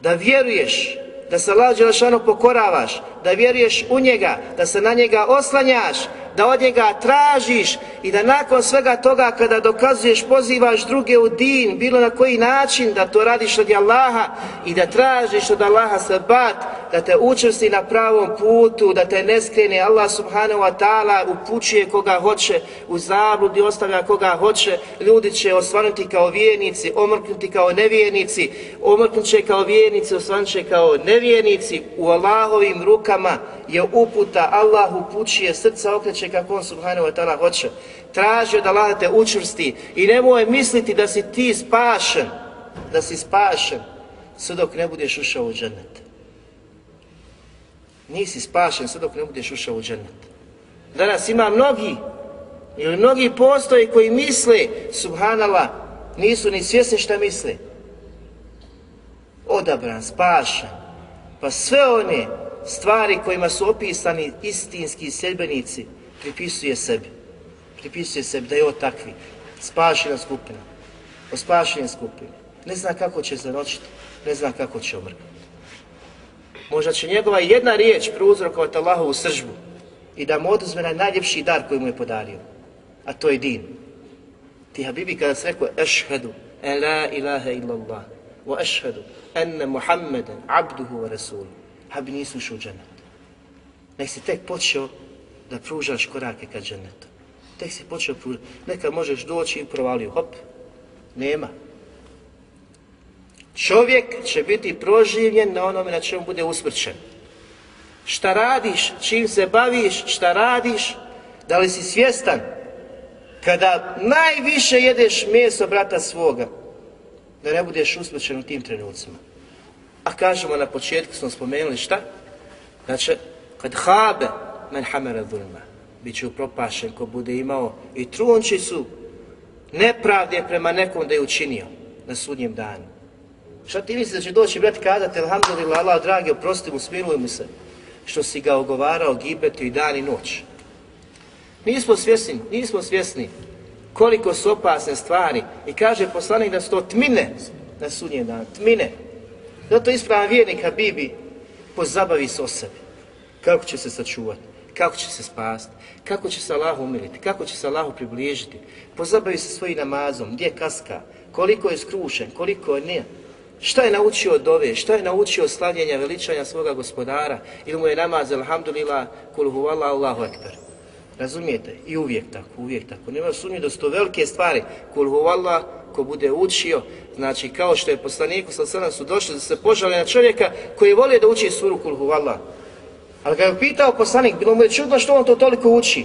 Da vjeruješ, da se Allah Đelešanu pokoravaš, da vjeruješ u njega, da se na njega oslanjaš, da od njega tražiš i da nakon svega toga kada dokazuješ, pozivaš druge u din, bilo na koji način da to radiš od Allaha i da tražiš od Allaha sabat, da te učesti na pravom putu, da te ne skrene Allah subhanahu wa ta'ala, upućuje koga hoće, u zabludi ostavlja koga hoće, ljudi će osvanuti kao vjernici, omrknuti kao nevjernici, omrknuće kao vjernici, osvanuće kao nevjernici, u Allahovim rukama je uputa, Allah upućuje, srca okreće kako on subhanahu wa ta'ala hoće. Traži od Allah te učvrsti i nemoj misliti da si ti spašen, da si spašen, sve dok ne budeš ušao u džennet. Nisi spašen sve dok ne budeš ušao u džennet. Danas ima mnogi, ili mnogi postoje koji misle, subhanallah, nisu ni svjesni šta misle. Odabran, spašan, pa sve one stvari kojima su opisani istinski sedbenici pripisuje sebi. Pripisuje sebi da je o takvi. Spašena skupina. O spašenje skupine. Ne zna kako će zanočiti. Ne zna kako će omrgati. Možda će njegova jedna riječ prouzrokovati Allahovu sržbu i da mu oduzme na najljepši dar koji mu je podario. A to je din. Ti Habibi kada se rekao Ešhedu en la ilaha illallah wa ešhedu enne Muhammeden abduhu wa rasulu. Habi nisu ušao u džennet. Nek si tek počeo da pružaš korake ka džennetu. Tek si počeo pružati. Neka možeš doći i provalio. Hop. Nema. Čovjek će biti proživljen na onome na čemu bude usmrćen. Šta radiš, čim se baviš, šta radiš, da li si svjestan kada najviše jedeš meso brata svoga, da ne budeš usmrćen u tim trenucima. A kažemo na početku smo spomenuli šta? Znači, kad habe men hamera dhulma, bit će upropašen ko bude imao i trunči su nepravde prema nekom da je učinio na sudnjem danu. Šta ti misliš da će doći brat kazati, alhamdulillah, Allah dragi, oprosti mu, smiluj mu se, što si ga ogovarao gibetu i dan i noć. Nismo svjesni, nismo svjesni koliko su opasne stvari i kaže poslanik da su to tmine na sudnjem dan, tmine. Zato ispravan vjernik Habibi pozabavi se o sebi. Kako će se sačuvati, kako će se spasti, kako će se Allahu umiliti, kako će se Allahu približiti. Pozabavi se svojim namazom, gdje kaska, koliko je skrušen, koliko je ne. Šta je naučio od dove? šta je naučio od slavljenja veličanja svoga gospodara ili mu je namaz, alhamdulillah, kul huvala, Allahu ekber. Razumijete? I uvijek tako, uvijek tako. Nema sumnje da su to velike stvari. Kul huvala, ko bude učio, znači kao što je poslaniku sa sada su došli da se požale na čovjeka koji voli da uči suru kul huvala. Ali kada je pitao poslanik, bilo mu je čudno što on to toliko uči.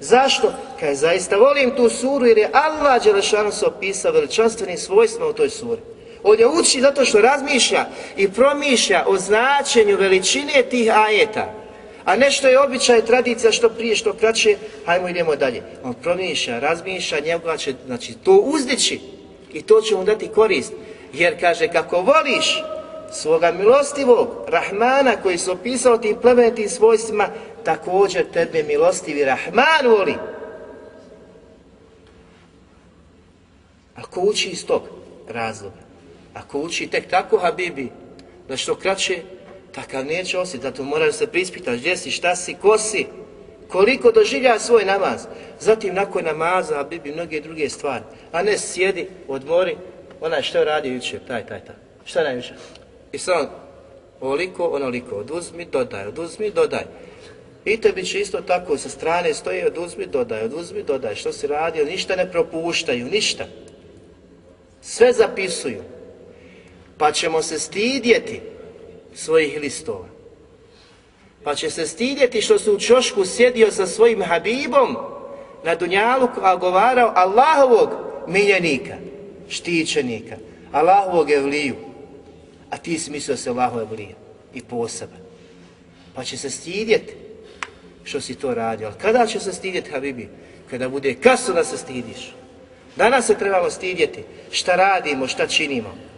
Zašto? Kaj zaista volim tu suru jer je Allah Đelešanu se opisao veličanstvenim svojstvima u toj suri. Ovdje uči zato što razmišlja i promišlja o značenju veličine tih ajeta. A nešto je običaj, tradicija, što prije, što kraće, hajmo idemo dalje. On promišlja, razmišlja, njegova će znači, to uzdići i to će mu dati korist. Jer kaže, kako voliš svoga milostivog Rahmana koji se opisao tim plemenitim svojstvima, također tebe milostivi Rahman voli. Ako uči iz tog razloga, ako uči tek tako Habibi, da što kraće, takav neće osjeti, zato moraš se prispitati gdje si, šta si, ko si, koliko doživlja svoj namaz. Zatim nakon namaza, Habibi, mnoge druge stvari, a ne sjedi, odmori, onaj što radi jučer, taj, taj, taj, šta najviše? I samo, ovoliko, onoliko, oduzmi, dodaj, oduzmi, dodaj. I tebi će isto tako sa strane stoji, oduzmi, dodaj, oduzmi, dodaj, što si radio, ništa ne propuštaju, ništa. Sve zapisuju. Pa ćemo se stidjeti svojih listova. Pa će se stidjeti što se u čošku sjedio sa svojim Habibom na Dunjalu, a govarao Allahovog miljenika, štićenika, Allahovog evliju. A ti si mislio se Allahov evlija i poseban. Pa će se stidjeti što si to radio. Ali kada će se stidjeti, Habibi? Kada bude kasno da se stidiš. Danas se trebamo stidjeti šta radimo, šta činimo.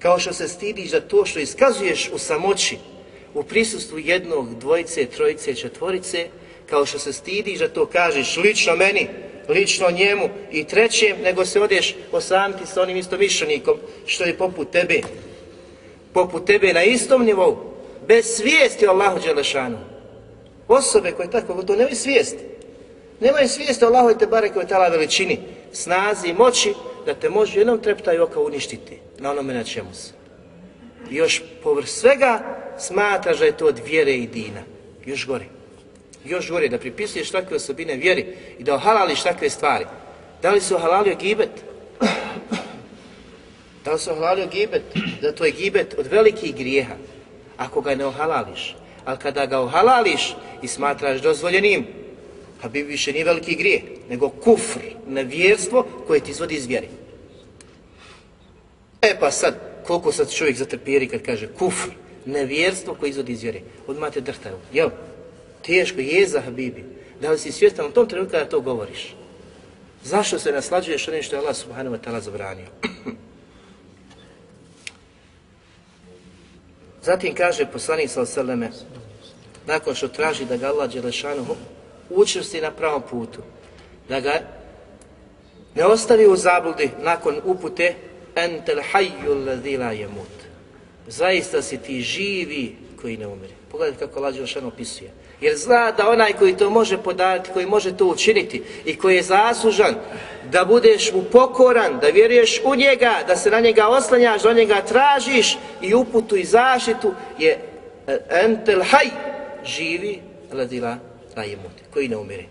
Kao što se stidiš za to što iskazuješ u samoći, u prisustvu jednog, dvojice, trojice, četvorice, kao što se stidiš da to kažeš lično meni, lično njemu i trećem, nego se odeš osamiti sa onim istomišljenikom što je poput tebe. Poput tebe na istom nivou, bez svijesti Allahu Đelešanu. Osobe koje tako, to nemaju svijesti. Nemaju svijesti Allahu te bareke u tala veličini, snazi i moći, da te može jednom treptaj oka uništiti na onome na čemu se. I još povrh svega smatraš da je to od vjere i dina. Još gori. Još gori da pripisuješ takve osobine vjeri i da ohalališ takve stvari. Da li se ohalalio gibet? Da li se ohalalio gibet? Da to je gibet od velikih grijeha. Ako ga ne ohalališ. Ali kada ga ohalališ i smatraš dozvoljenim, pa bi više nije veliki grijeh, nego kufr, nevjerstvo koje ti izvodi iz vjeri. E pa sad, koliko sad čovjek zatrpiri kad kaže kufr, nevjerstvo koje izvodi iz vjere. Odmah te drhtaju. Jel? Teško je za Habibi. Da li si svjestan u tom trenutku kada to govoriš? Zašto se naslađuješ onim što je Allah subhanahu wa ta'ala zabranio? Zatim kaže poslanik sa oseleme, nakon što traži da ga Allah Đelešanu učvrsti na pravom putu, da ga ne ostavi u zabludi nakon upute entel hajju alladhi la yamut. Zaista si ti živi koji ne umire. Pogledajte kako Allah Đelešanu opisuje. Jer zna da onaj koji to može podati, koji može to učiniti i koji je zaslužan da budeš mu pokoran, da vjeruješ u njega, da se na njega oslanjaš, da njega tražiš i uputu i zaštitu je e, entel haj, živi, ladila, rajemut, koji ne umire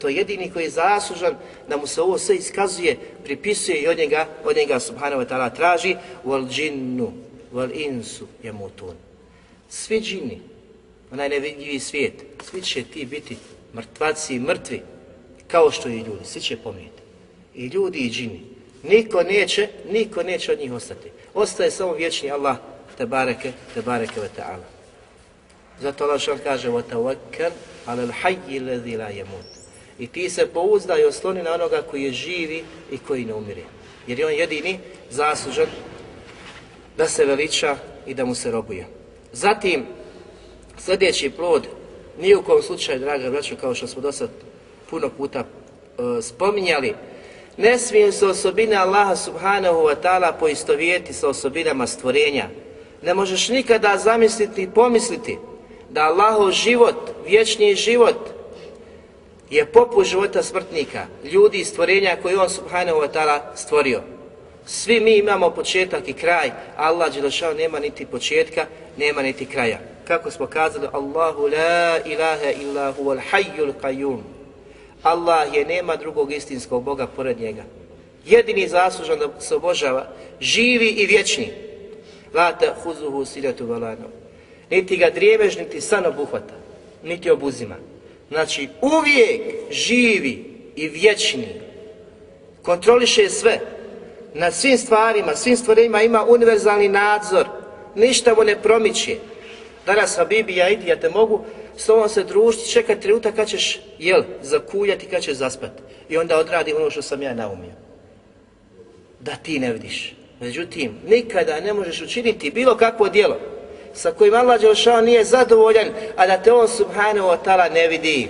To je jedini koji je zaslužan da mu se ovo sve iskazuje, pripisuje i od njega, od njega subhanahu wa ta'ala traži wal džinnu, wal insu jemutun. Svi džini, onaj nevidljivi svijet, svi će ti biti mrtvaci i mrtvi. kao što i ljudi, svi će pomrijeti. I ljudi i džini. Niko neće, niko neće od njih ostati. Ostaje samo vječni Allah, te bareke, te bareke ve ta'ala. Zato Allah što kaže, وَتَوَكَّلْ عَلَى الْحَيِّ الَّذِي لَا يَمُوتُ I ti se pouzda i osloni na onoga koji je živi i koji ne umire. Jer je on jedini zaslužan da se veliča i da mu se robuje. Zatim, sljedeći plod, nije u kom slučaju, draga braćo, kao što smo do sad puno puta e, spominjali, ne smije se osobine Allaha subhanahu wa ta'ala poistovijeti sa osobinama stvorenja. Ne možeš nikada zamisliti i pomisliti da Allahov život, vječni život, je poput života smrtnika, ljudi i stvorenja koje on subhanahu wa ta'ala stvorio. Svi mi imamo početak i kraj, Allah Đelešao nema niti početka, nema niti kraja. Kako smo kazali, Allahu la ilaha illa huval hayyul qayyum. Allah je, nema drugog istinskog Boga pored njega. Jedini zaslužan da se obožava, živi i vječni. La te huzuhu silatu valanom. Niti ga drijemež, niti san obuhvata, niti obuzima. Znači, uvijek živi i vječni. Kontroliše sve. Na svim stvarima, svim stvarima ima univerzalni nadzor. Ništa mu ne promiče. Danas, Habibi, ja idi, ja te mogu s tobom se družiti, čekat trenutak kad ćeš, jel, zakuljati, kad ćeš zaspati. I onda odradi ono što sam ja naumio. Da ti ne vidiš. Međutim, nikada ne možeš učiniti bilo kakvo djelo sa kojim Allah Đelšao nije zadovoljan, a da te on subhanahu wa ta'ala ne vidi.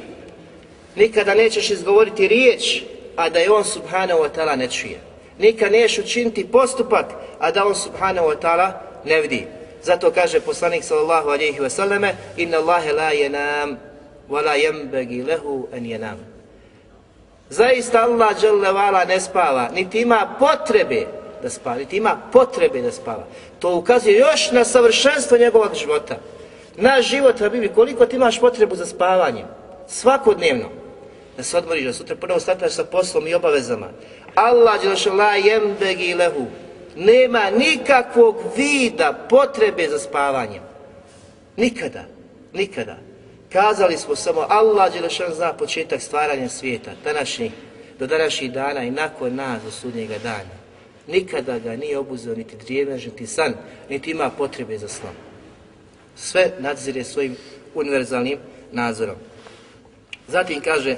Nikada nećeš izgovoriti riječ, a da je on subhanahu wa ta'ala ne čuje. Nikada nećeš učiniti postupak, a da on subhanahu wa ta'ala ne vidi. Zato kaže poslanik sallallahu alejhi ve selleme: "Inna Allaha la yanam wa la yanbaghi lahu an yanam." Zaista Allah dželle vala ne spava, niti ima potrebe da spava, niti ima potrebe da spava. To ukazuje još na savršenstvo njegovog života. Naš život, Habibi, koliko ti imaš potrebu za spavanjem? Svakodnevno. Da se odmoriš, da sutra ponovo stataš sa poslom i obavezama. Allah dželle jembegi yanbaghi lahu nema nikakvog vida potrebe za spavanjem. Nikada, nikada. Kazali smo samo Allah Đelešan zna početak stvaranja svijeta, današnjih, do današnjih dana i nakon nas do sudnjega dana. Nikada ga nije obuzeo niti drijemež, niti san, niti ima potrebe za snom. Sve nadzire svojim univerzalnim nadzorom. Zatim kaže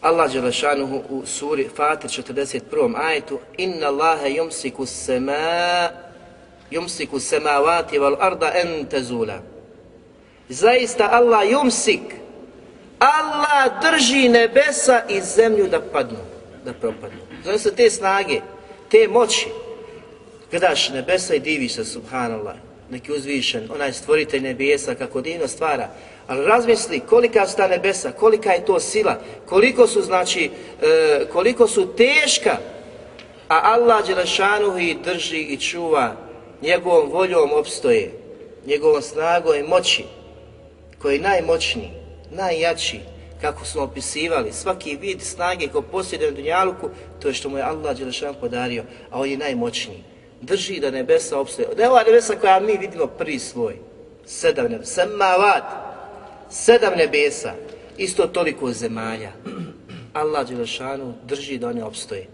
Allah Đelešanuhu u suri Fatir 41. ajetu Inna Allahe yumsiku sema yumsiku semavati val arda en tezula Zaista Allah yumsik Allah drži nebesa i zemlju da padnu, da propadnu. Zove se te snage, te moći. Gledaš nebesa i diviš se, subhanallah, neki uzvišen, onaj stvoritelj nebesa, kako divno stvara, Ali razmisli kolika su ta nebesa, kolika je to sila, koliko su znači, e, koliko su teška, a Allah Đelešanuhu ih drži i čuva, njegovom voljom opstoje, njegovom snagom i moći, koji je najmoćniji, najjači, kako smo opisivali, svaki vid snage ko posjede na Dunjaluku, to je što mu je Allah Đelešan podario, a on je najmoćniji. Drži da nebesa obstoje. Da je ova nebesa koja mi vidimo prvi svoj, sedam nebesa, semavat, sedam nebesa, isto toliko zemalja. Allah Đelešanu drži da one obstoje.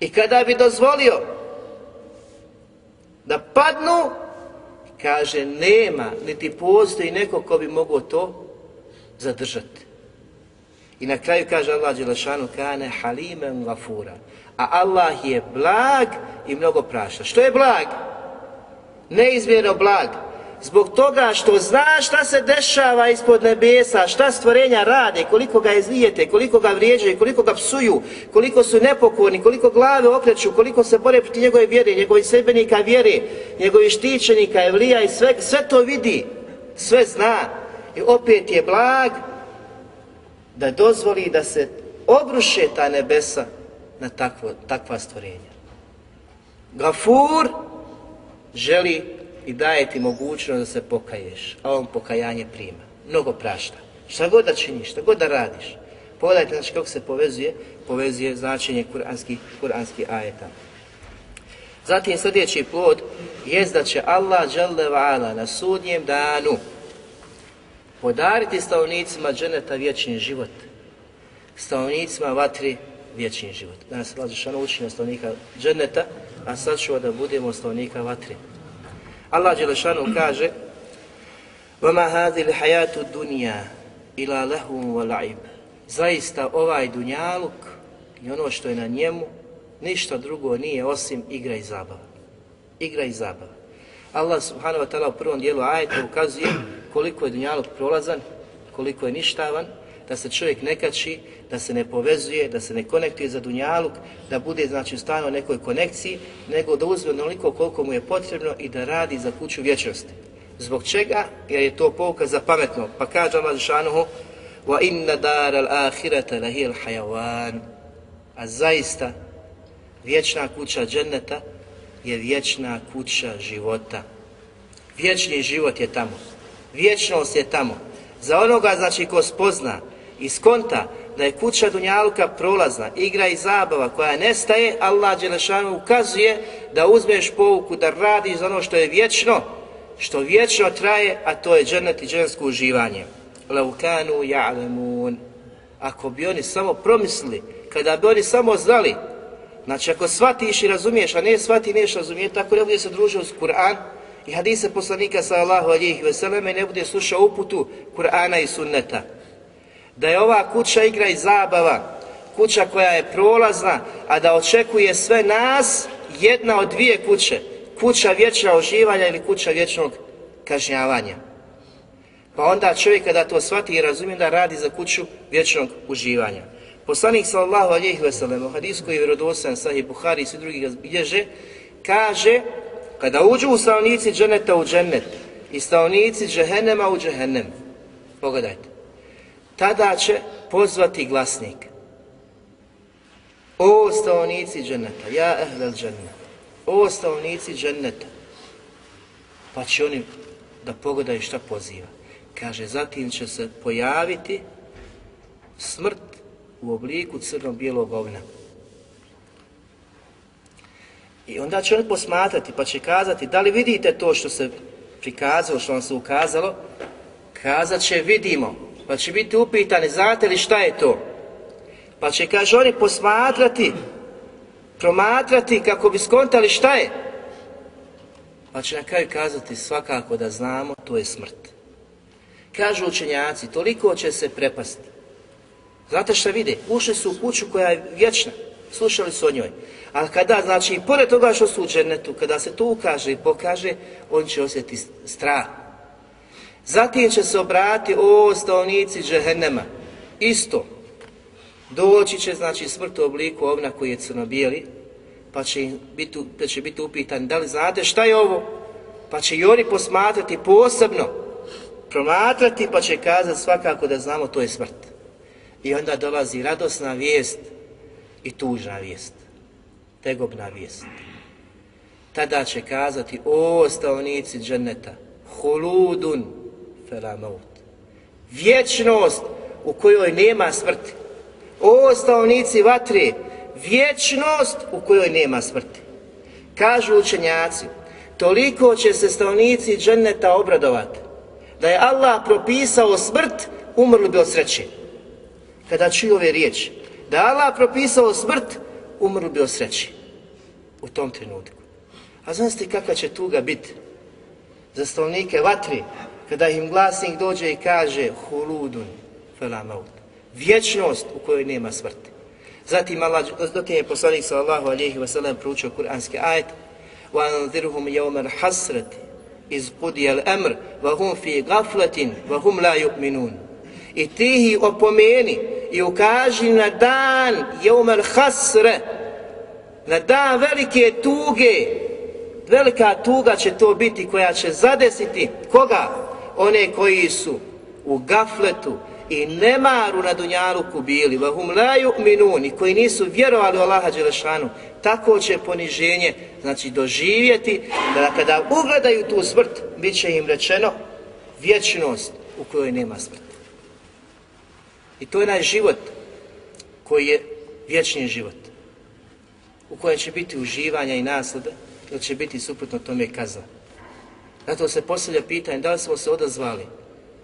I kada bi dozvolio da padnu, kaže, nema, niti postoji neko ko bi mogao to zadržati. I na kraju kaže Allah Đelešanu, kane halimen gafura. A Allah je blag i mnogo prašta. Što je blag? Neizmjerno blag zbog toga što zna šta se dešava ispod nebesa, šta stvorenja rade, koliko ga izlijete, koliko ga vrijeđaju, koliko ga psuju, koliko su nepokorni, koliko glave okreću, koliko se bore proti njegove vjere, njegovih sebenika vjere, njegovih štićenika, evlija i sve, sve to vidi, sve zna. I opet je blag da dozvoli da se obruše ta nebesa na takvo, takva stvorenja. Gafur želi i daje ti mogućnost da se pokaješ, a on pokajanje prima. Mnogo prašta. Šta god da činiš, šta god da radiš. Pogledajte znači kako se povezuje, povezuje značenje kuranskih, kuranski ajeta. Zatim sljedeći plod je da će Allah dželle na sudnjem danu podariti stanovnicima dženeta vječni život, stanovnicima vatri vječni život. Danas se lazi šano učinja stanovnika dženeta, a sad ću da budemo stanovnika vatri. Allah Đelešanu kaže وَمَا هَذِي الْحَيَاتُ الدُّنْيَا إِلَا لَهُمْ وَلَعِبْ Zaista ovaj dunjaluk i ono što je na njemu, ništa drugo nije osim igra i zabava. Igra i zabava. Allah subhanahu wa ta'ala u prvom dijelu ajeta ukazuje koliko je dunjaluk prolazan, koliko je ništavan, da se čovjek ne kači, da se ne povezuje, da se ne konektuje za dunjaluk, da bude znači stano nekoj konekciji, nego da uzme onoliko koliko mu je potrebno i da radi za kuću vječnosti. Zbog čega? Jer je to pouka za pametno. Pa kaže Allah Žešanuhu wa inna dar al ahirata lahil hajavan. A zaista vječna kuća dženneta je vječna kuća života. Vječni život je tamo. Vječnost je tamo. Za onoga, znači, ko spozna i skonta da je kuća Dunjaluka prolazna, igra i zabava koja nestaje, Allah Đelešanu ukazuje da uzmeš pouku, da radiš za ono što je vječno, što vječno traje, a to je džennet i džensko uživanje. Laukanu ja'lemun. Ako bi oni samo promislili, kada bi oni samo znali, znači ako shvatiš i razumiješ, a ne shvati neš razumijeti, tako ne bude se družio s Kur'an i hadise poslanika sallahu alijih veseleme i ne bude slušao uputu Kur'ana i sunneta. Da je ova kuća igra i zabava, kuća koja je prolazna, a da očekuje sve nas, jedna od dvije kuće, kuća vječna uživanja ili kuća vječnog kažnjavanja. Pa onda čovjek kada to shvati i razumije da radi za kuću vječnog uživanja. Poslanik sallallahu alejhi ve sellem u hadisu koji je vjerodostojan sahih Buhari i svi drugi ga bilježe, kaže kada uđu u stanovnici dženeta u džennet i stanovnici džehennema u džehennem. Pogledajte. Tada će pozvati glasnik. O stanovnici dženeta, ja ehlel džennet. O stanovnici dženneta. Pa će oni da pogledaju šta poziva. Kaže, zatim će se pojaviti smrt u obliku crno-bijelog ovna. I onda će on posmatrati pa će kazati da li vidite to što se prikazalo, što vam se ukazalo, kazat će vidimo, pa će biti upitani, znate li šta je to? Pa će, kaže, oni posmatrati, promatrati kako bi skontali šta je. Pa će na kraju kazati svakako da znamo, to je smrt. Kažu učenjaci, toliko će se prepasti. Znate šta vide? Ušli su u kuću koja je vječna, slušali su o njoj. Ali kada, znači, pored toga što su u džennetu, kada se to ukaže i pokaže, on će osjetiti strah. Zatim će se obrati o stavnici džehennema. Isto. Doći će, znači, smrt u obliku ovna koji je crno-bijeli, pa će, biti, pa će biti upitan, da li znate šta je ovo? Pa će i oni posmatrati posebno, promatrati, pa će kazati svakako da znamo to je smrt. I onda dolazi radosna vijest i tužna vijest tegobna vijest. Tada će kazati, o stavnici dženneta, huludun felamaut. Vječnost u kojoj nema smrti. O stavnici vatre, vječnost u kojoj nema smrti. Kažu učenjaci, toliko će se stavnici dženneta obradovati, da je Allah propisao smrt, umrli bi od sreće. Kada čuju ove riječi, da Allah propisao smrt, umrli bi od sreći u tom trenutku. A znaste kakva će tuga biti za stanovnike vatri kada im glasnik dođe i kaže huludun felamaut. Vječnost u kojoj nema smrti. Zatim Allah, zatim je poslanik sallallahu alejhi ve sellem proučio kuranski ajet wa يَوْمَ الْحَسْرَةِ al-hasrat iz qudiya al-amr wa hum fi ghaflatin wa hum la yu'minun. I ti ih opomeni i ukaži na dan Jeumel al-hasra na dan velike tuge, velika tuga će to biti koja će zadesiti koga? One koji su u gafletu i nemaru na dunjaluku bili, vahum la minuni, koji nisu vjerovali u Allaha Đelešanu, tako će poniženje, znači doživjeti, da kada ugledaju tu smrt, bit će im rečeno vječnost u kojoj nema smrti. I to je naj život koji je vječni život u kojem će biti uživanja i naslada, ili će biti suprotno tome kaza. Zato se postavlja pitanje da li smo se odazvali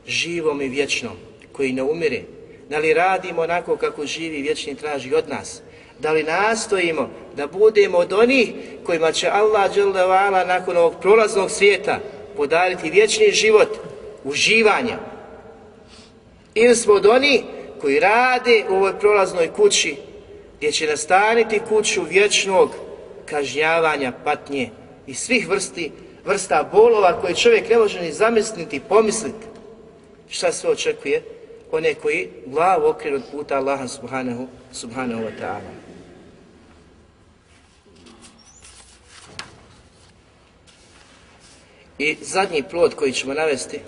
živom i vječnom, koji ne umire? Da li radimo onako kako živi vječni traži od nas? Da li nastojimo da budemo od onih kojima će Allah dželjavala nakon ovog prolaznog svijeta podariti vječni život, uživanja? Ili smo od onih koji rade u ovoj prolaznoj kući gdje će nastaniti kuću vječnog kažnjavanja, patnje i svih vrsti, vrsta bolova koje čovjek ne može ni zamisliti, pomisliti. Šta sve očekuje? One koji glavu okrenu od puta Allaha subhanahu, subhanahu wa ta'ala. I zadnji plod koji ćemo navesti,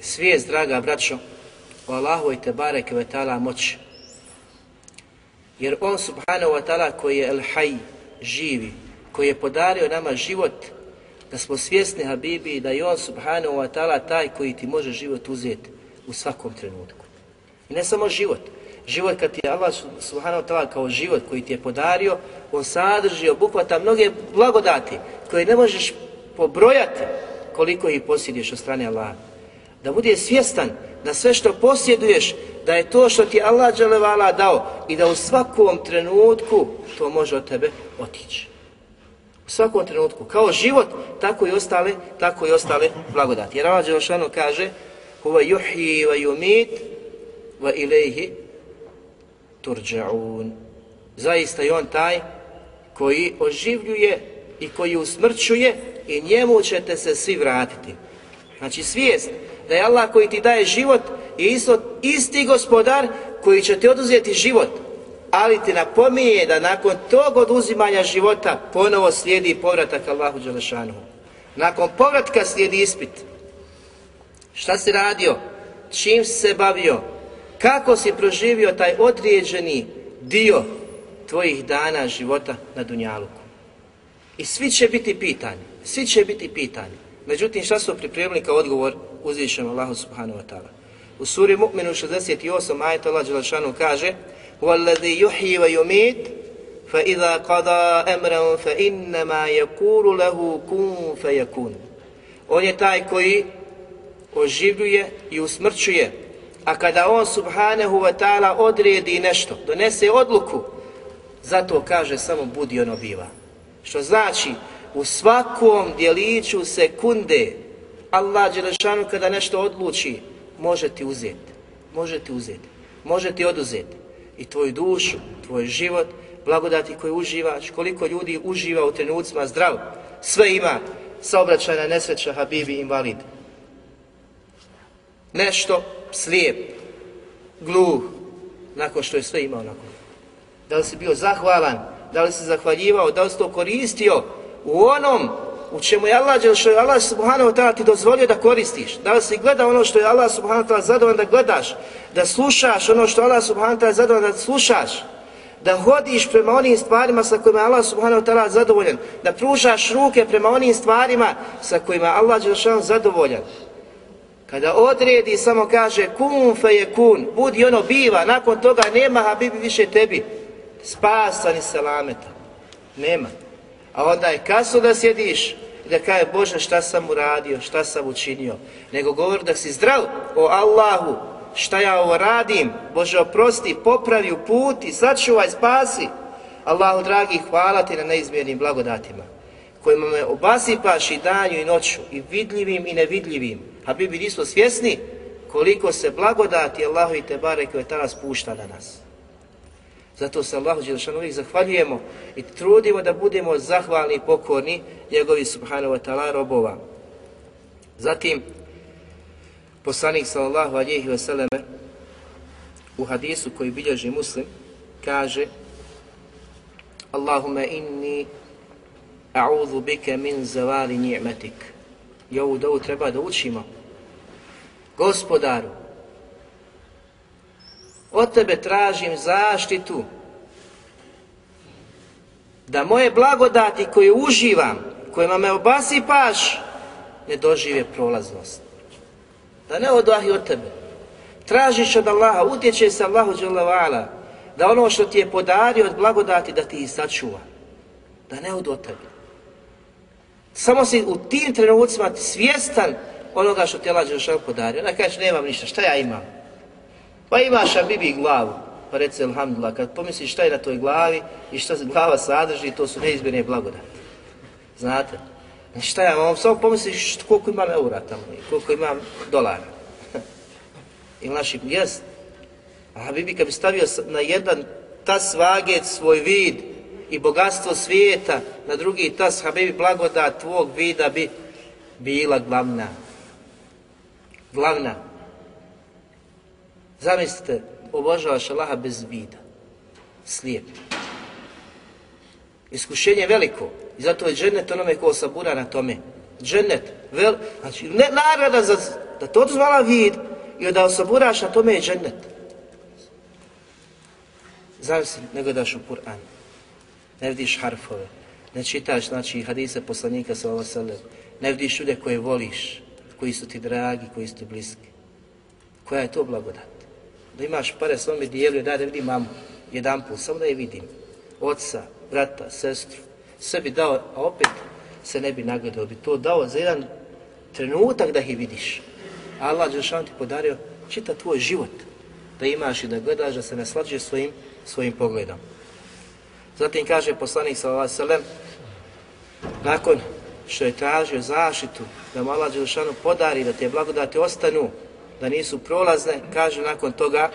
svijest, draga braćo, o Allahu i Kvetala ve moći. Jer on subhanahu wa ta'ala koji je el haj, živi, koji je podario nama život, da smo svjesni Habibi da je on subhanahu wa ta'ala taj koji ti može život uzeti u svakom trenutku. I ne samo život. Život kad ti je Allah subhanahu wa ta'ala kao život koji ti je podario, on sadrži, obuhvata mnoge blagodati koje ne možeš pobrojati koliko ih posjediš od strane Allaha. Da bude svjestan da sve što posjeduješ, da je to što ti Allah dželevala dao i da u svakom trenutku to može od tebe otići. U svakom trenutku, kao život, tako i ostale, tako i ostale blagodati. Jer Allah dželešanu kaže Huva yuhyi va yumit va ilaihi turđa'un. Zaista je on taj koji oživljuje i koji usmrćuje i njemu ćete se svi vratiti. Znači svijest da je Allah koji ti daje život je isto, isti gospodar koji će ti oduzeti život, ali ti napominje da nakon tog oduzimanja života ponovo slijedi povratak Allahu Đelešanu. Nakon povratka slijedi ispit. Šta si radio? Čim si se bavio? Kako si proživio taj određeni dio tvojih dana života na Dunjaluku? I svi će biti pitani. Svi će biti pitani. Međutim, šta su pripremili kao odgovor uzvišenom Allahu subhanahu wa ta'ala? U suri Mu'minu 68 ajta Allah Đelešanu kaže وَالَّذِي يُحْيِ وَيُمِيتِ فَإِذَا قَضَى أَمْرًا فَإِنَّمَا يَكُولُ لَهُ كُنْ فَيَكُونَ On je taj koji oživljuje i usmrćuje, a kada on subhanahu wa ta'ala odredi nešto, donese odluku, zato kaže samo budi ono biva. Što znači, u svakom dijeliću sekunde Allah Đelešanu kada nešto odluči, može ti uzeti, može ti uzeti, može ti oduzeti i tvoju dušu, tvoj život, blagodati koje uživaš, koliko ljudi uživa u trenucima zdrav, sve ima, saobraćajna nesreća, habibi, invalid. Nešto slijep, gluh, nakon što je sve imao nakon. Da li si bio zahvalan, da li si zahvaljivao, da li si to koristio u onom u čemu je Allah, što je Allah subhanahu wa ta'ala ti dozvolio da koristiš. Da si gleda ono što je Allah subhanahu wa ta'ala zadovoljan da gledaš, da slušaš ono što je Allah subhanahu wa ta'ala zadovoljan da slušaš, da hodiš prema onim stvarima sa kojima je Allah subhanahu wa ta'ala zadovoljan, da pružaš ruke prema onim stvarima sa kojima je Allah je zadovoljan. Kada odredi samo kaže kun fe je kun, budi ono biva, nakon toga nema habibi više tebi, spasa ni selameta. Nema. A onda je kasno da sjediš i da kaže Bože šta sam uradio, šta sam učinio. Nego govori da si zdrav o Allahu, šta ja ovo radim, Bože oprosti, popravi u put i sačuvaj, spasi. Allahu dragi, hvala ti na neizmjernim blagodatima kojima me obasipaš i danju i noću, i vidljivim i nevidljivim. A bi bi nismo svjesni koliko se blagodati Allahu i Tebare koje tada spušta na nas. Zato se Allahu Đelšanu uvijek zahvaljujemo i trudimo da budemo zahvalni i pokorni njegovi subhanahu wa ta'ala robova. Zatim, poslanik sallallahu alihi wasallam u hadisu koji bilježi muslim kaže Allahumma inni a'udhu bike min zavali ni'metik. I ovu dovu treba da učimo. Gospodaru, od tebe tražim zaštitu da moje blagodati koje uživam, kojima me obasipaš, ne dožive prolaznost. Da ne odahi od tebe. Tražiš od Allaha, utječe se Allahu dželavala, da ono što ti je podario od blagodati da ti ih sačuva. Da ne odu od tebe. Samo si u tim trenucima svjestan onoga što ti Allah Đelšanu podario. Ona kaže, nemam ništa, šta ja imam? Pa imaš Habibi glavu, pa reci alhamdulillah, kad pomisliš šta je na toj glavi i šta glava sadrži, to su neizmjerne blagodati. Znate? Znači šta ja vam, samo pomisliš koliko imam eura tamo i koliko imam dolara. I naši, jest. A Habibi kad bi stavio na jedan tas svaget svoj vid i bogatstvo svijeta, na drugi tas Habibi blagodat tvog vida bi bila glavna. Glavna. Zamislite, obožavaš Allaha bez vida. Slijep. Iskušenje veliko. I zato je džennet onome ko sabura na tome. Džennet. Vel, znači, ne nagrada za, da to zvala vid i da osaburaš na tome je džennet. Zamisli, ne gledaš u Kur'an. Ne vidiš harfove. Ne čitaš, znači, hadise poslanika sa ova sallam. Ne vidiš ljude koje voliš, koji su ti dragi, koji su ti bliski. Koja je to blagodat? Da imaš pare svome dijelu, da da vidim mamu jedan put, samo da je vidim. Oca, brata, sestru, sve bi dao, a opet se ne bi nagledao, bi to dao za jedan trenutak da ih vidiš. Allah Đelšan ti podario čita tvoj život, da imaš i da gledaš, da se naslađuje svojim, svojim pogledom. Zatim kaže poslanik s.a.v. nakon što je tražio zaštitu, da mu Allah Đelšanu podari, da te blagodati ostanu, da nisu prolazne, kaže nakon toga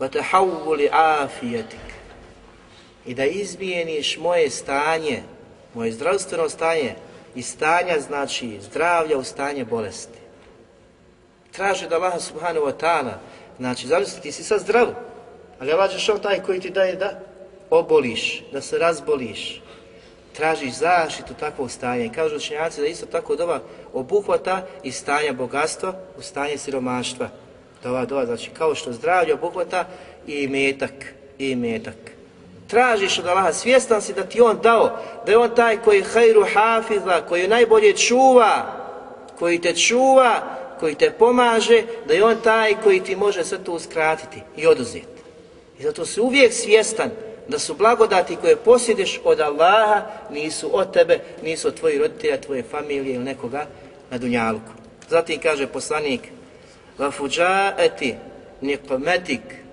وَتَحَوُّلِ عَافِيَتِكَ i da izmijeniš moje stanje, moje zdravstveno stanje i stanja znači zdravlja u stanje bolesti. Traži da Allah subhanahu wa ta'ala, znači zamisli ti si sad zdrav, ali Allah je taj koji ti daje da oboliš, da se razboliš, tražiš zaštitu takvog stanja i kažu učenjaci da isto tako doba obuhvata i stanja bogatstva u stanje siromaštva. Dova, dova, znači kao što zdravlje obuhvata i metak, i metak tražiš od Allaha, svjestan si da ti on dao, da je on taj koji je hajru hafiza, koji je najbolje čuva, koji te čuva, koji te pomaže, da je on taj koji ti može sve to uskratiti i oduzeti. I zato si uvijek svjestan da su blagodati koje posjediš od Allaha nisu od tebe, nisu od tvojih roditelja, tvoje familije ili nekoga na dunjalku. Zatim kaže poslanik, وَفُجَاءَتِ نِقْمَتِكَ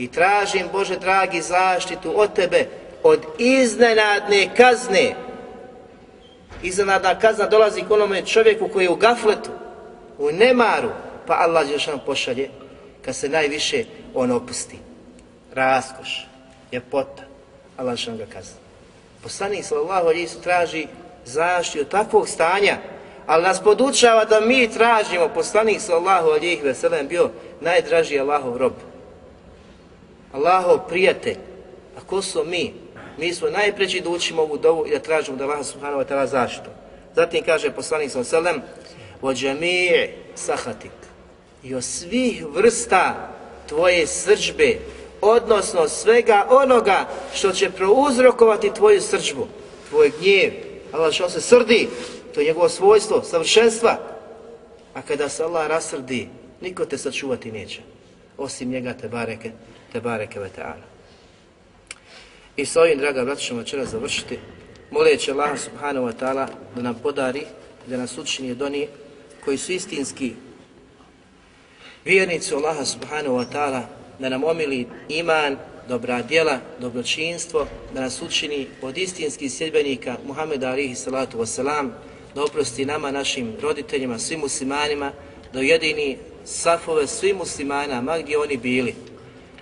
I tražim, Bože dragi, zaštitu od tebe od iznenadne kazne. Iznenadna kazna dolazi k onome čovjeku koji je u gafletu, u nemaru, pa Allah još nam pošalje kad se najviše on opusti. Raskoš ljepota, Allah što ga kazna. Poslanik sallallahu alaihi su traži zaštitu takvog stanja, ali nas podučava da mi tražimo, poslanik sallallahu alaihi ve sellem bio najdraži Allahov rob. Allahov prijatelj. A ko su mi? Mi smo najpreći da učimo ovu dovu i da tražimo da Allah subhanahu wa ta'ala zaštitu. Zatim kaže poslanik sallallahu alaihi ve sellem وَجَمِيعِ sahatik i o svih vrsta tvoje srđbe, odnosno svega onoga što će prouzrokovati tvoju srđbu, tvoj gnjev. Allah što se srdi, to je njegovo svojstvo, savršenstva. A kada se Allah rasrdi, niko te sačuvati neće, osim njega te bareke, Tebareke ve ta'ala. I s ovim, draga braća, ćemo večera završiti, moleći Allah subhanahu wa ta'ala da nam podari, da nas učini od onih koji su istinski vjernici Allaha subhanahu wa ta'ala da nam omili iman, dobra djela, dobročinstvo, da nas učini od istinskih sjedbenika Muhammeda alihi salatu wasalam, da oprosti nama, našim roditeljima, svim muslimanima, da ujedini safove svim muslimana, ma gdje oni bili,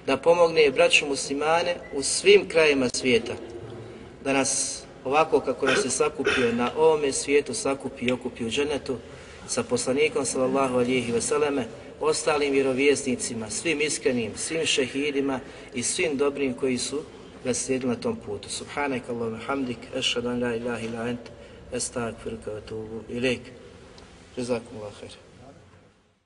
da pomogne braću muslimane u svim krajima svijeta, da nas ovako kako nas je sakupio na ovome svijetu, sakupi i okupi u dženetu, sa poslanikom sallallahu alihi veseleme, ostalim vjerovjesnicima, svim iskrenim, svim šehidima i svim dobrim koji su ga slijedili na tom putu. Subhanak Allahumma hamdik, ešhadan la ilaha illa ant, estagfiruka wa tubu ilaik. Jazakumullahu khair.